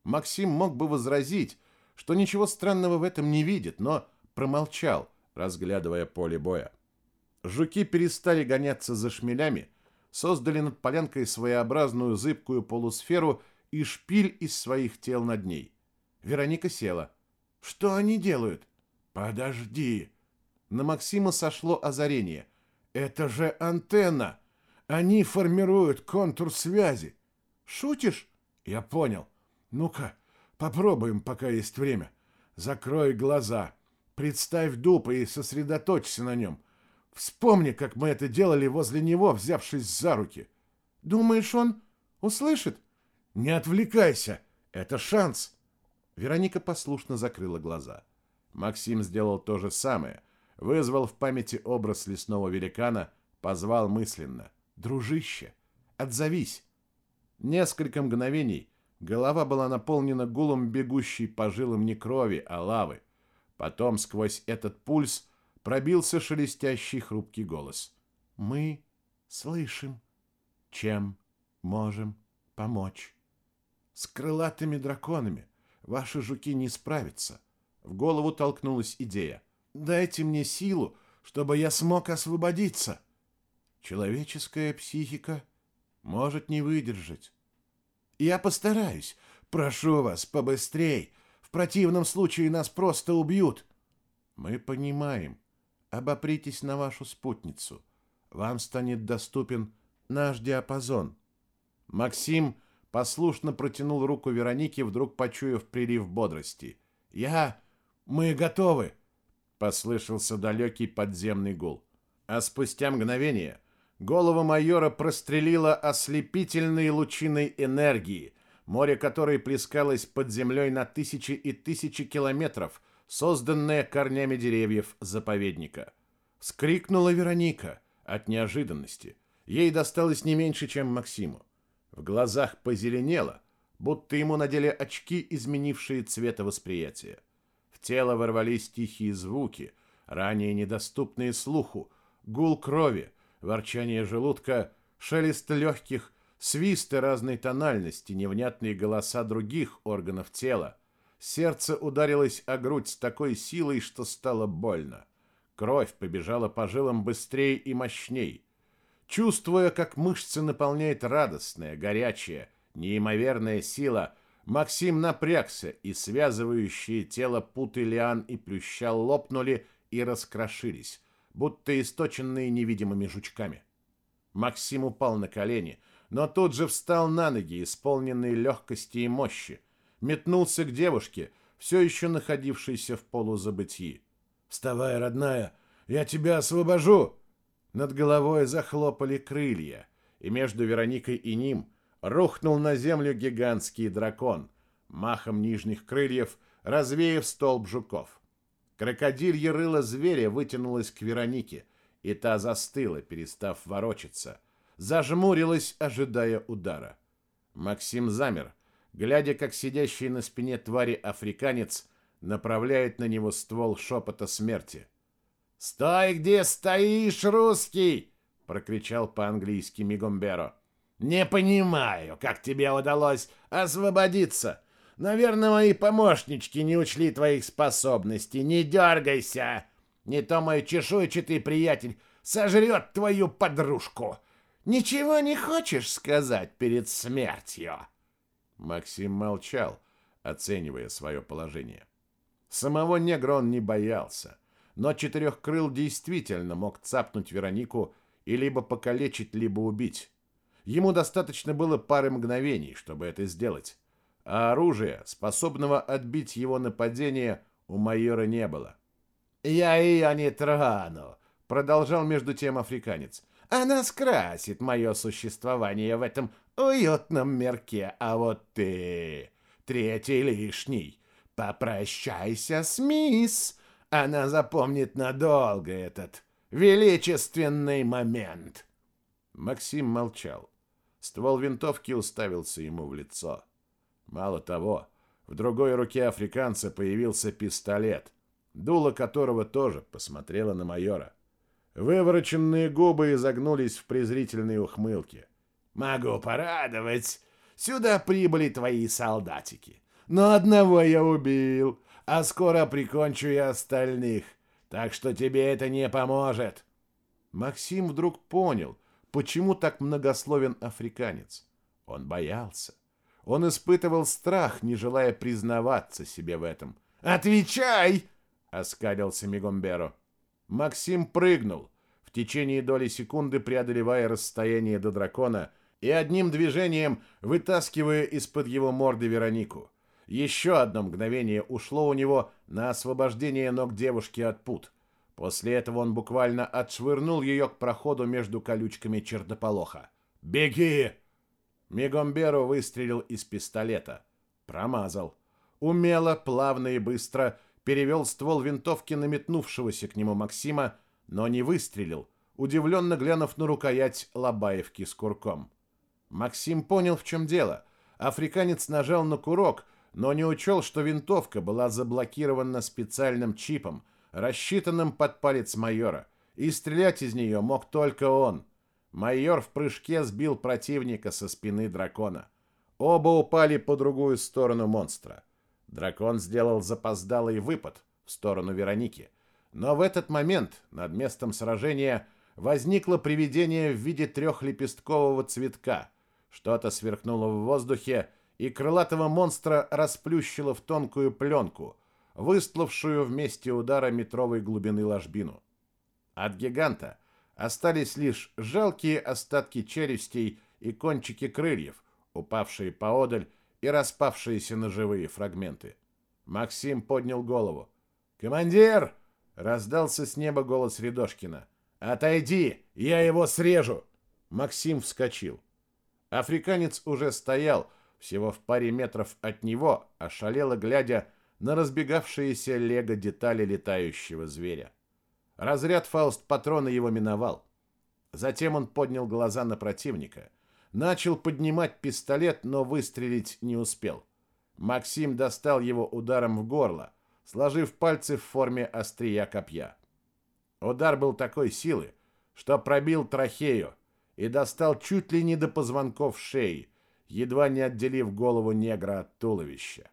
Максим мог бы возразить, что ничего странного в этом не видит, но промолчал, разглядывая поле боя. Жуки перестали гоняться за шмелями, создали над полянкой своеобразную зыбкую полусферу и шпиль из своих тел над ней. Вероника села. «Что они делают?» «Подожди!» На Максима сошло озарение. «Это же антенна! Они формируют контур связи!» «Шутишь?» «Я понял. Ну-ка, попробуем, пока есть время. Закрой глаза, представь дуб и сосредоточься на нем. Вспомни, как мы это делали возле него, взявшись за руки. Думаешь, он услышит? Не отвлекайся, это шанс. Вероника послушно закрыла глаза. Максим сделал то же самое, вызвал в памяти образ лесного великана, позвал мысленно. «Дружище, отзовись!» Несколько мгновений голова была наполнена гулом бегущей по жилам не крови, а лавы. Потом сквозь этот пульс пробился шелестящий хрупкий голос. «Мы слышим, чем можем помочь». «С крылатыми драконами ваши жуки не справятся». В голову толкнулась идея. «Дайте мне силу, чтобы я смог освободиться». Человеческая психика может не выдержать. Я постараюсь. Прошу вас, побыстрей. В противном случае нас просто убьют. Мы понимаем, обопритесь на вашу спутницу. Вам станет доступен наш диапазон. Максим послушно протянул руку Веронике, вдруг почуяв прилив бодрости. «Я... Мы готовы!» — послышался далекий подземный гул. А спустя мгновение голову майора прострелило ослепительной лучиной энергии, море которой плескалось под землей на тысячи и тысячи километров — созданное корнями деревьев заповедника. Вскрикнула Вероника от неожиданности. Ей досталось не меньше, чем Максиму. В глазах позеленело, будто ему надели очки, изменившие цветовосприятие. В тело ворвались тихие звуки, ранее недоступные слуху, гул крови, ворчание желудка, шелест легких, свисты разной тональности, невнятные голоса других органов тела, Сердце ударилось о грудь с такой силой, что стало больно. Кровь побежала по жилам быстрее и мощней. Чувствуя, как мышцы наполняет радостная, горячая, неимоверная сила, Максим напрягся, и связывающие тело путы лиан и плюща лопнули и раскрошились, будто источенные невидимыми жучками. Максим упал на колени, но тут же встал на ноги, исполненный легкости и мощи, метнулся к девушке, все еще находившейся в полузабытии. «Вставай, родная, я тебя освобожу!» Над головой захлопали крылья, и между Вероникой и ним рухнул на землю гигантский дракон, махом нижних крыльев развеяв столб жуков. Крокодилье рыло зверя вытянулось к Веронике, и та застыла, перестав ворочаться, зажмурилась, ожидая удара. Максим замер, глядя, как сидящий на спине твари африканец направляет на него ствол шепота смерти. «Стой, где стоишь, русский!» — прокричал по-английски Мигомберо. «Не понимаю, как тебе удалось освободиться. Наверное, мои помощнички не учли твоих способностей. Не дергайся! Не то мой чешуйчатый приятель сожрет твою подружку. Ничего не хочешь сказать перед смертью?» Максим молчал, оценивая свое положение. Самого негра он не боялся. Но Четырехкрыл действительно мог цапнуть Веронику и либо покалечить, либо убить. Ему достаточно было пары мгновений, чтобы это сделать. А оружия, способного отбить его нападение, у майора не было. «Я ее не трону», — продолжал между тем африканец. «Она скрасит мое существование в этом уютном мерке, а вот ты, третий лишний, попрощайся с мисс. Она запомнит надолго этот величественный момент». Максим молчал. Ствол винтовки уставился ему в лицо. Мало того, в другой руке африканца появился пистолет, дуло которого тоже посмотрело на майора. Вывороченные губы изогнулись в презрительной ухмылке. «Могу порадовать. Сюда прибыли твои солдатики. Но одного я убил, а скоро прикончу и остальных. Так что тебе это не поможет». Максим вдруг понял, почему так многословен африканец. Он боялся. Он испытывал страх, не желая признаваться себе в этом. «Отвечай!» — оскалился Мигомберо. Максим прыгнул, в течение доли секунды преодолевая расстояние до дракона и одним движением вытаскивая из-под его морды Веронику. Еще одно мгновение ушло у него на освобождение ног девушки от пут. После этого он буквально отшвырнул ее к проходу между колючками чертополоха. «Беги!» Мегомберу выстрелил из пистолета. Промазал. Умело, плавно и быстро перевел ствол винтовки на метнувшегося к нему Максима, но не выстрелил, удивленно глянув на рукоять Лобаевки с курком. Максим понял, в чем дело. Африканец нажал на курок, но не учел, что винтовка была заблокирована специальным чипом, рассчитанным под палец майора, и стрелять из нее мог только он — Майор в прыжке сбил противника со спины дракона. Оба упали по другую сторону монстра. Дракон сделал запоздалый выпад в сторону Вероники. Но в этот момент над местом сражения возникло привидение в виде трехлепесткового цветка. Что-то сверкнуло в воздухе, и крылатого монстра расплющило в тонкую пленку, выстлавшую вместе удара метровой глубины ложбину. От гиганта Остались лишь жалкие остатки челюстей и кончики крыльев, упавшие поодаль и распавшиеся на живые фрагменты. Максим поднял голову. «Командир!» — раздался с неба голос Рядошкина. «Отойди! Я его срежу!» Максим вскочил. Африканец уже стоял, всего в паре метров от него, ошалело глядя на разбегавшиеся лего-детали летающего зверя. Разряд фауст-патрона его миновал. Затем он поднял глаза на противника. Начал поднимать пистолет, но выстрелить не успел. Максим достал его ударом в горло, сложив пальцы в форме острия копья. Удар был такой силы, что пробил трахею и достал чуть ли не до позвонков шеи, едва не отделив голову негра от туловища.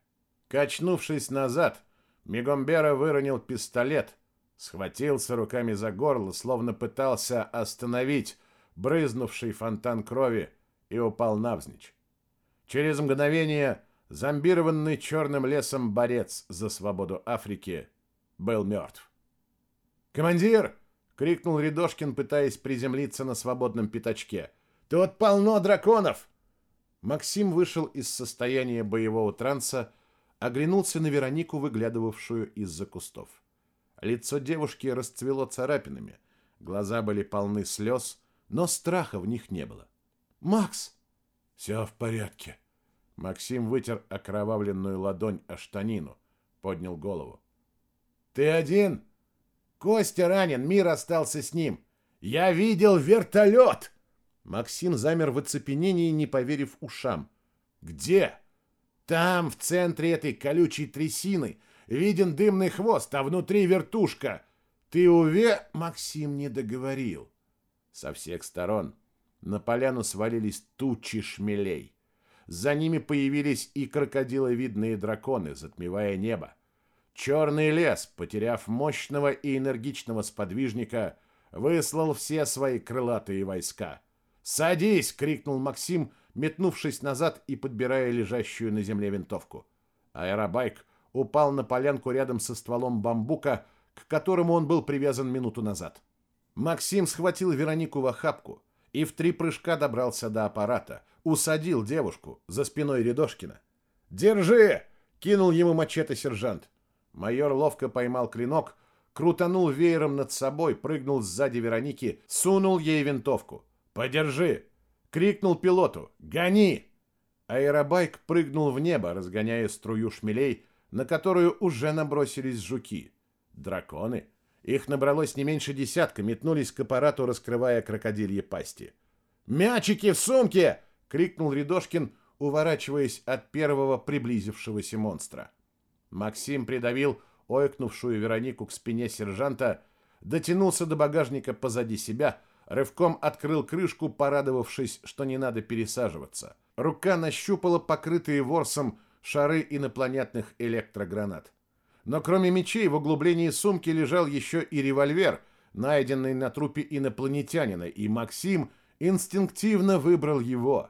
Качнувшись назад, Мегомбера выронил пистолет, схватился руками за горло, словно пытался остановить брызнувший фонтан крови и упал навзничь. Через мгновение зомбированный черным лесом борец за свободу Африки был мертв. «Командир!» — крикнул Рядошкин, пытаясь приземлиться на свободном пятачке. «Тут полно драконов!» Максим вышел из состояния боевого транса, оглянулся на Веронику, выглядывавшую из-за кустов. Лицо девушки расцвело царапинами. Глаза были полны слез, но страха в них не было. «Макс!» «Все в порядке». Максим вытер окровавленную ладонь о штанину, поднял голову. «Ты один?» «Костя ранен, мир остался с ним. Я видел вертолет!» Максим замер в оцепенении, не поверив ушам. «Где?» «Там, в центре этой колючей трясины, Виден дымный хвост, а внутри вертушка. Ты уве...» Максим не договорил. Со всех сторон на поляну свалились тучи шмелей. За ними появились и крокодиловидные драконы, затмевая небо. Черный лес, потеряв мощного и энергичного сподвижника, выслал все свои крылатые войска. «Садись!» — крикнул Максим, метнувшись назад и подбирая лежащую на земле винтовку. Аэробайк упал на полянку рядом со стволом бамбука, к которому он был привязан минуту назад. Максим схватил Веронику в охапку и в три прыжка добрался до аппарата, усадил девушку за спиной Рядошкина. «Держи!» — кинул ему мачете сержант. Майор ловко поймал клинок, крутанул веером над собой, прыгнул сзади Вероники, сунул ей винтовку. «Подержи!» — крикнул пилоту. «Гони!» Аэробайк прыгнул в небо, разгоняя струю шмелей, на которую уже набросились жуки. Драконы. Их набралось не меньше десятка, метнулись к аппарату, раскрывая крокодилье пасти. «Мячики в сумке!» — крикнул Рядошкин, уворачиваясь от первого приблизившегося монстра. Максим придавил ойкнувшую Веронику к спине сержанта, дотянулся до багажника позади себя, рывком открыл крышку, порадовавшись, что не надо пересаживаться. Рука нащупала покрытые ворсом шары инопланетных электрогранат. Но кроме мечей в углублении сумки лежал еще и револьвер, найденный на трупе инопланетянина, и Максим инстинктивно выбрал его.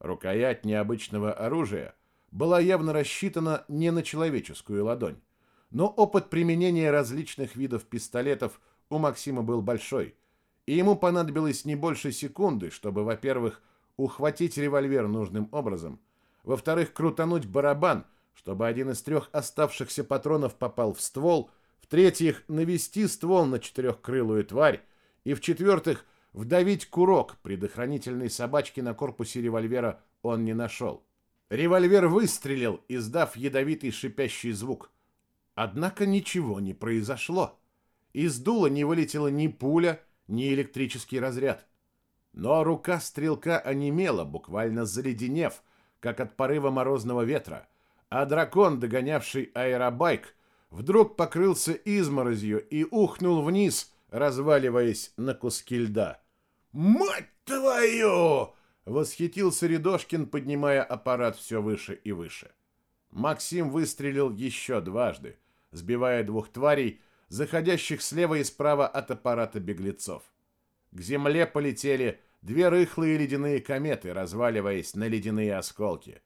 Рукоять необычного оружия была явно рассчитана не на человеческую ладонь. Но опыт применения различных видов пистолетов у Максима был большой, и ему понадобилось не больше секунды, чтобы, во-первых, ухватить револьвер нужным образом, во-вторых, крутануть барабан, чтобы один из трех оставшихся патронов попал в ствол, в-третьих, навести ствол на четырехкрылую тварь, и, в-четвертых, вдавить курок предохранительной собачки на корпусе револьвера он не нашел. Револьвер выстрелил, издав ядовитый шипящий звук. Однако ничего не произошло. Из дула не вылетела ни пуля, ни электрический разряд. Но рука стрелка онемела, буквально заледенев, как от порыва морозного ветра, а дракон, догонявший аэробайк, вдруг покрылся изморозью и ухнул вниз, разваливаясь на куски льда. «Мать твою!» Восхитился Рядошкин, поднимая аппарат все выше и выше. Максим выстрелил еще дважды, сбивая двух тварей, заходящих слева и справа от аппарата беглецов. К земле полетели две рыхлые ледяные кометы, разваливаясь на ледяные осколки.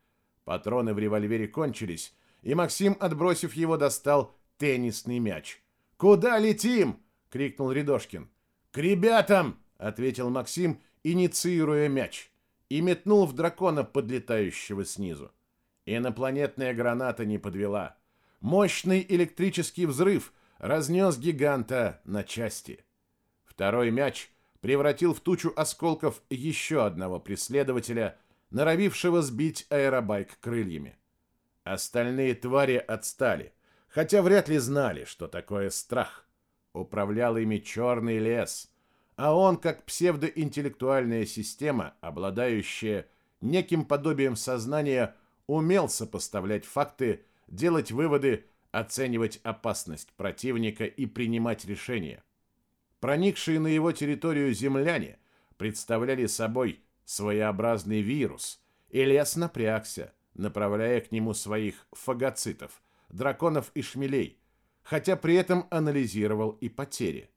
Патроны в револьвере кончились, и Максим, отбросив его, достал теннисный мяч. «Куда летим?» — крикнул Рядошкин. «К ребятам!» — ответил Максим, инициируя мяч и метнул в дракона, подлетающего снизу. Инопланетная граната не подвела. Мощный электрический взрыв разнес гиганта на части. Второй мяч превратил в тучу осколков еще одного преследователя, норовившего сбить аэробайк крыльями. Остальные твари отстали, хотя вряд ли знали, что такое страх. Управлял ими черный лес — а он, как псевдоинтеллектуальная система, обладающая неким подобием сознания, умел сопоставлять факты, делать выводы, оценивать опасность противника и принимать решения. Проникшие на его территорию земляне представляли собой своеобразный вирус, и лес напрягся, направляя к нему своих фагоцитов, драконов и шмелей, хотя при этом анализировал и потери.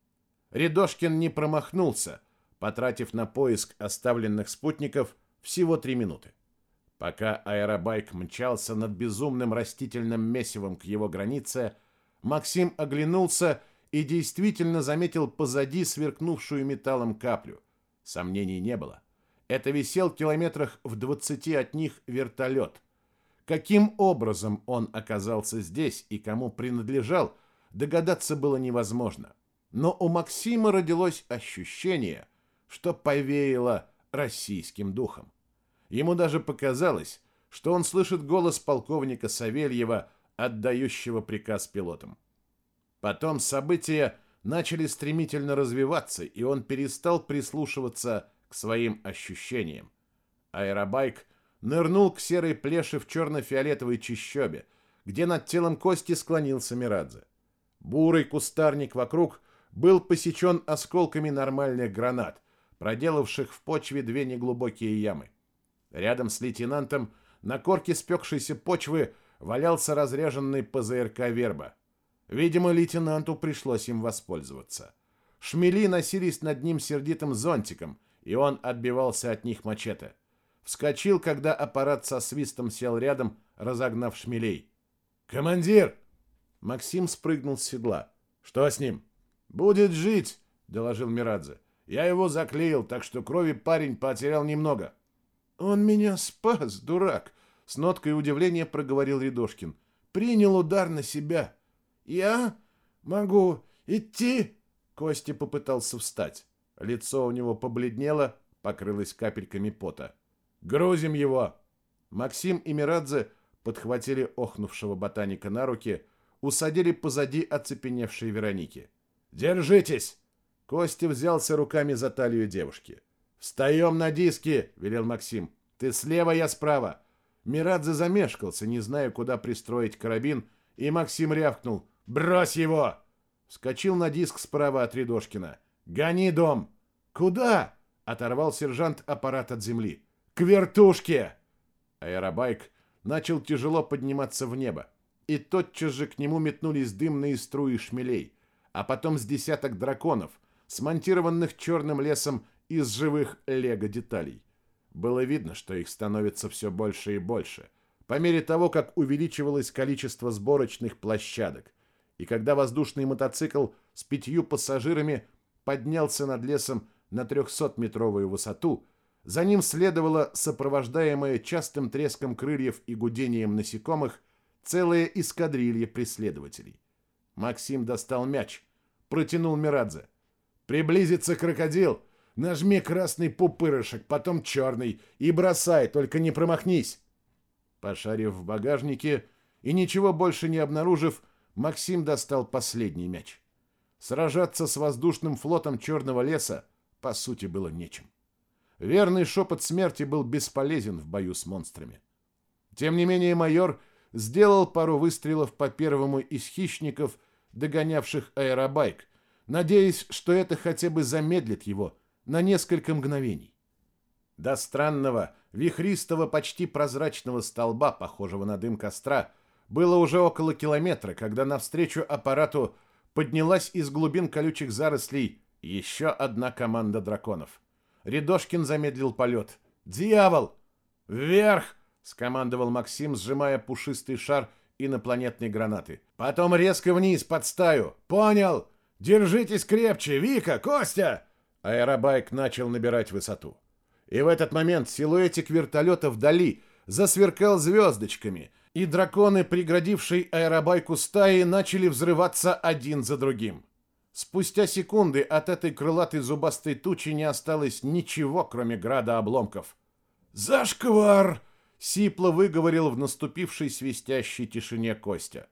Рядошкин не промахнулся, потратив на поиск оставленных спутников всего три минуты. Пока аэробайк мчался над безумным растительным месивом к его границе, Максим оглянулся и действительно заметил позади сверкнувшую металлом каплю. Сомнений не было. Это висел километрах в двадцати от них вертолет. Каким образом он оказался здесь и кому принадлежал, догадаться было невозможно но у Максима родилось ощущение, что повеяло российским духом. Ему даже показалось, что он слышит голос полковника Савельева, отдающего приказ пилотам. Потом события начали стремительно развиваться, и он перестал прислушиваться к своим ощущениям. Аэробайк нырнул к серой плеше в черно-фиолетовой чащобе, где над телом Кости склонился Мирадзе. Бурый кустарник вокруг был посечен осколками нормальных гранат, проделавших в почве две неглубокие ямы. Рядом с лейтенантом на корке спекшейся почвы валялся разряженный ПЗРК «Верба». Видимо, лейтенанту пришлось им воспользоваться. Шмели носились над ним сердитым зонтиком, и он отбивался от них мачете. Вскочил, когда аппарат со свистом сел рядом, разогнав шмелей. «Командир!» Максим спрыгнул с седла. Что с ним? Будет жить, доложил Мирадзе. Я его заклеил, так что крови парень потерял немного. Он меня спас, дурак, с ноткой удивления проговорил Рядошкин. Принял удар на себя. Я могу идти? Костя попытался встать. Лицо у него побледнело, покрылось капельками пота. «Грузим его!» Максим и Мирадзе подхватили охнувшего ботаника на руки, усадили позади оцепеневшей Вероники. «Держитесь!» Костя взялся руками за талию девушки. «Встаем на диски!» — велел Максим. «Ты слева, я справа!» Мирадзе замешкался, не зная, куда пристроить карабин, и Максим рявкнул. «Брось его!» Вскочил на диск справа от Рядошкина. «Гони дом!» «Куда?» — оторвал сержант аппарат от земли. «К вертушке!» Аэробайк начал тяжело подниматься в небо, и тотчас же к нему метнулись дымные струи шмелей, а потом с десяток драконов, смонтированных черным лесом из живых лего-деталей. Было видно, что их становится все больше и больше, по мере того, как увеличивалось количество сборочных площадок, и когда воздушный мотоцикл с пятью пассажирами поднялся над лесом на 300-метровую высоту, за ним следовало сопровождаемое частым треском крыльев и гудением насекомых целая эскадрилья преследователей. Максим достал мяч, протянул Мирадзе. «Приблизится крокодил, нажми красный пупырышек, потом черный, и бросай, только не промахнись!» Пошарив в багажнике и ничего больше не обнаружив, Максим достал последний мяч. Сражаться с воздушным флотом Черного леса, по сути, было нечем. Верный шепот смерти был бесполезен в бою с монстрами. Тем не менее майор сделал пару выстрелов по первому из хищников, догонявших аэробайк, надеясь, что это хотя бы замедлит его на несколько мгновений. До странного, вихристого, почти прозрачного столба, похожего на дым костра, было уже около километра, когда навстречу аппарату поднялась из глубин колючих зарослей еще одна команда драконов. Рядошкин замедлил полет. «Дьявол! Вверх!» — скомандовал Максим, сжимая пушистый шар инопланетной гранаты. «Потом резко вниз, под стаю! Понял! Держитесь крепче! Вика! Костя!» Аэробайк начал набирать высоту. И в этот момент силуэтик вертолета вдали засверкал звездочками, и драконы, преградившие аэробайку стаи, начали взрываться один за другим. Спустя секунды от этой крылатой зубастой тучи не осталось ничего, кроме града обломков. «Зашквар!» — сипло выговорил в наступившей свистящей тишине Костя.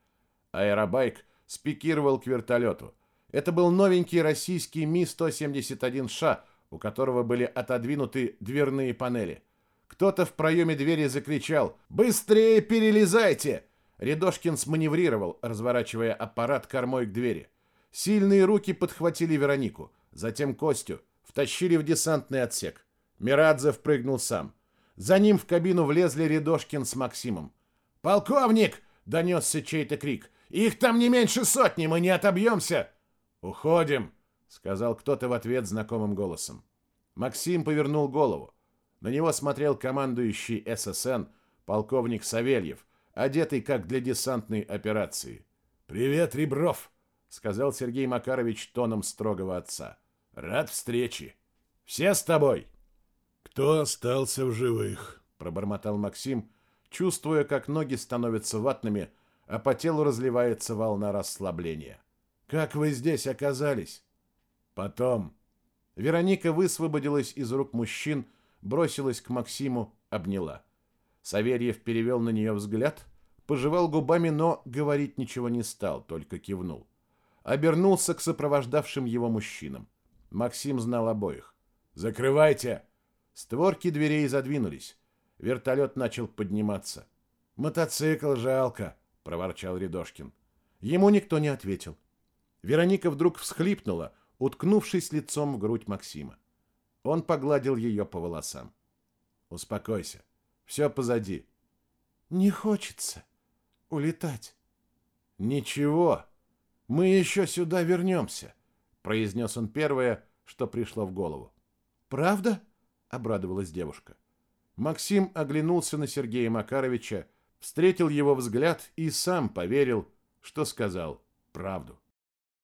Аэробайк спикировал к вертолету. Это был новенький российский Ми-171Ш, у которого были отодвинуты дверные панели. Кто-то в проеме двери закричал «Быстрее перелезайте!» Рядошкин сманеврировал, разворачивая аппарат кормой к двери. Сильные руки подхватили Веронику, затем Костю, втащили в десантный отсек. Мирадзе впрыгнул сам. За ним в кабину влезли Рядошкин с Максимом. «Полковник!» — донесся чей-то крик. «Их там не меньше сотни, мы не отобьемся!» «Уходим!» — сказал кто-то в ответ знакомым голосом. Максим повернул голову. На него смотрел командующий ССН полковник Савельев, одетый как для десантной операции. «Привет, Ребров!» — сказал Сергей Макарович тоном строгого отца. «Рад встрече. Все с тобой?» «Кто остался в живых?» — пробормотал Максим, чувствуя, как ноги становятся ватными, а по телу разливается волна расслабления. «Как вы здесь оказались?» «Потом». Вероника высвободилась из рук мужчин, бросилась к Максиму, обняла. Савельев перевел на нее взгляд, пожевал губами, но говорить ничего не стал, только кивнул. Обернулся к сопровождавшим его мужчинам. Максим знал обоих. «Закрывайте!» Створки дверей задвинулись. Вертолет начал подниматься. «Мотоцикл жалко», — проворчал Рядошкин. Ему никто не ответил. Вероника вдруг всхлипнула, уткнувшись лицом в грудь Максима. Он погладил ее по волосам. «Успокойся. Все позади». «Не хочется улетать». «Ничего. Мы еще сюда вернемся», — произнес он первое, что пришло в голову. «Правда?» — обрадовалась девушка. Максим оглянулся на Сергея Макаровича, встретил его взгляд и сам поверил, что сказал правду.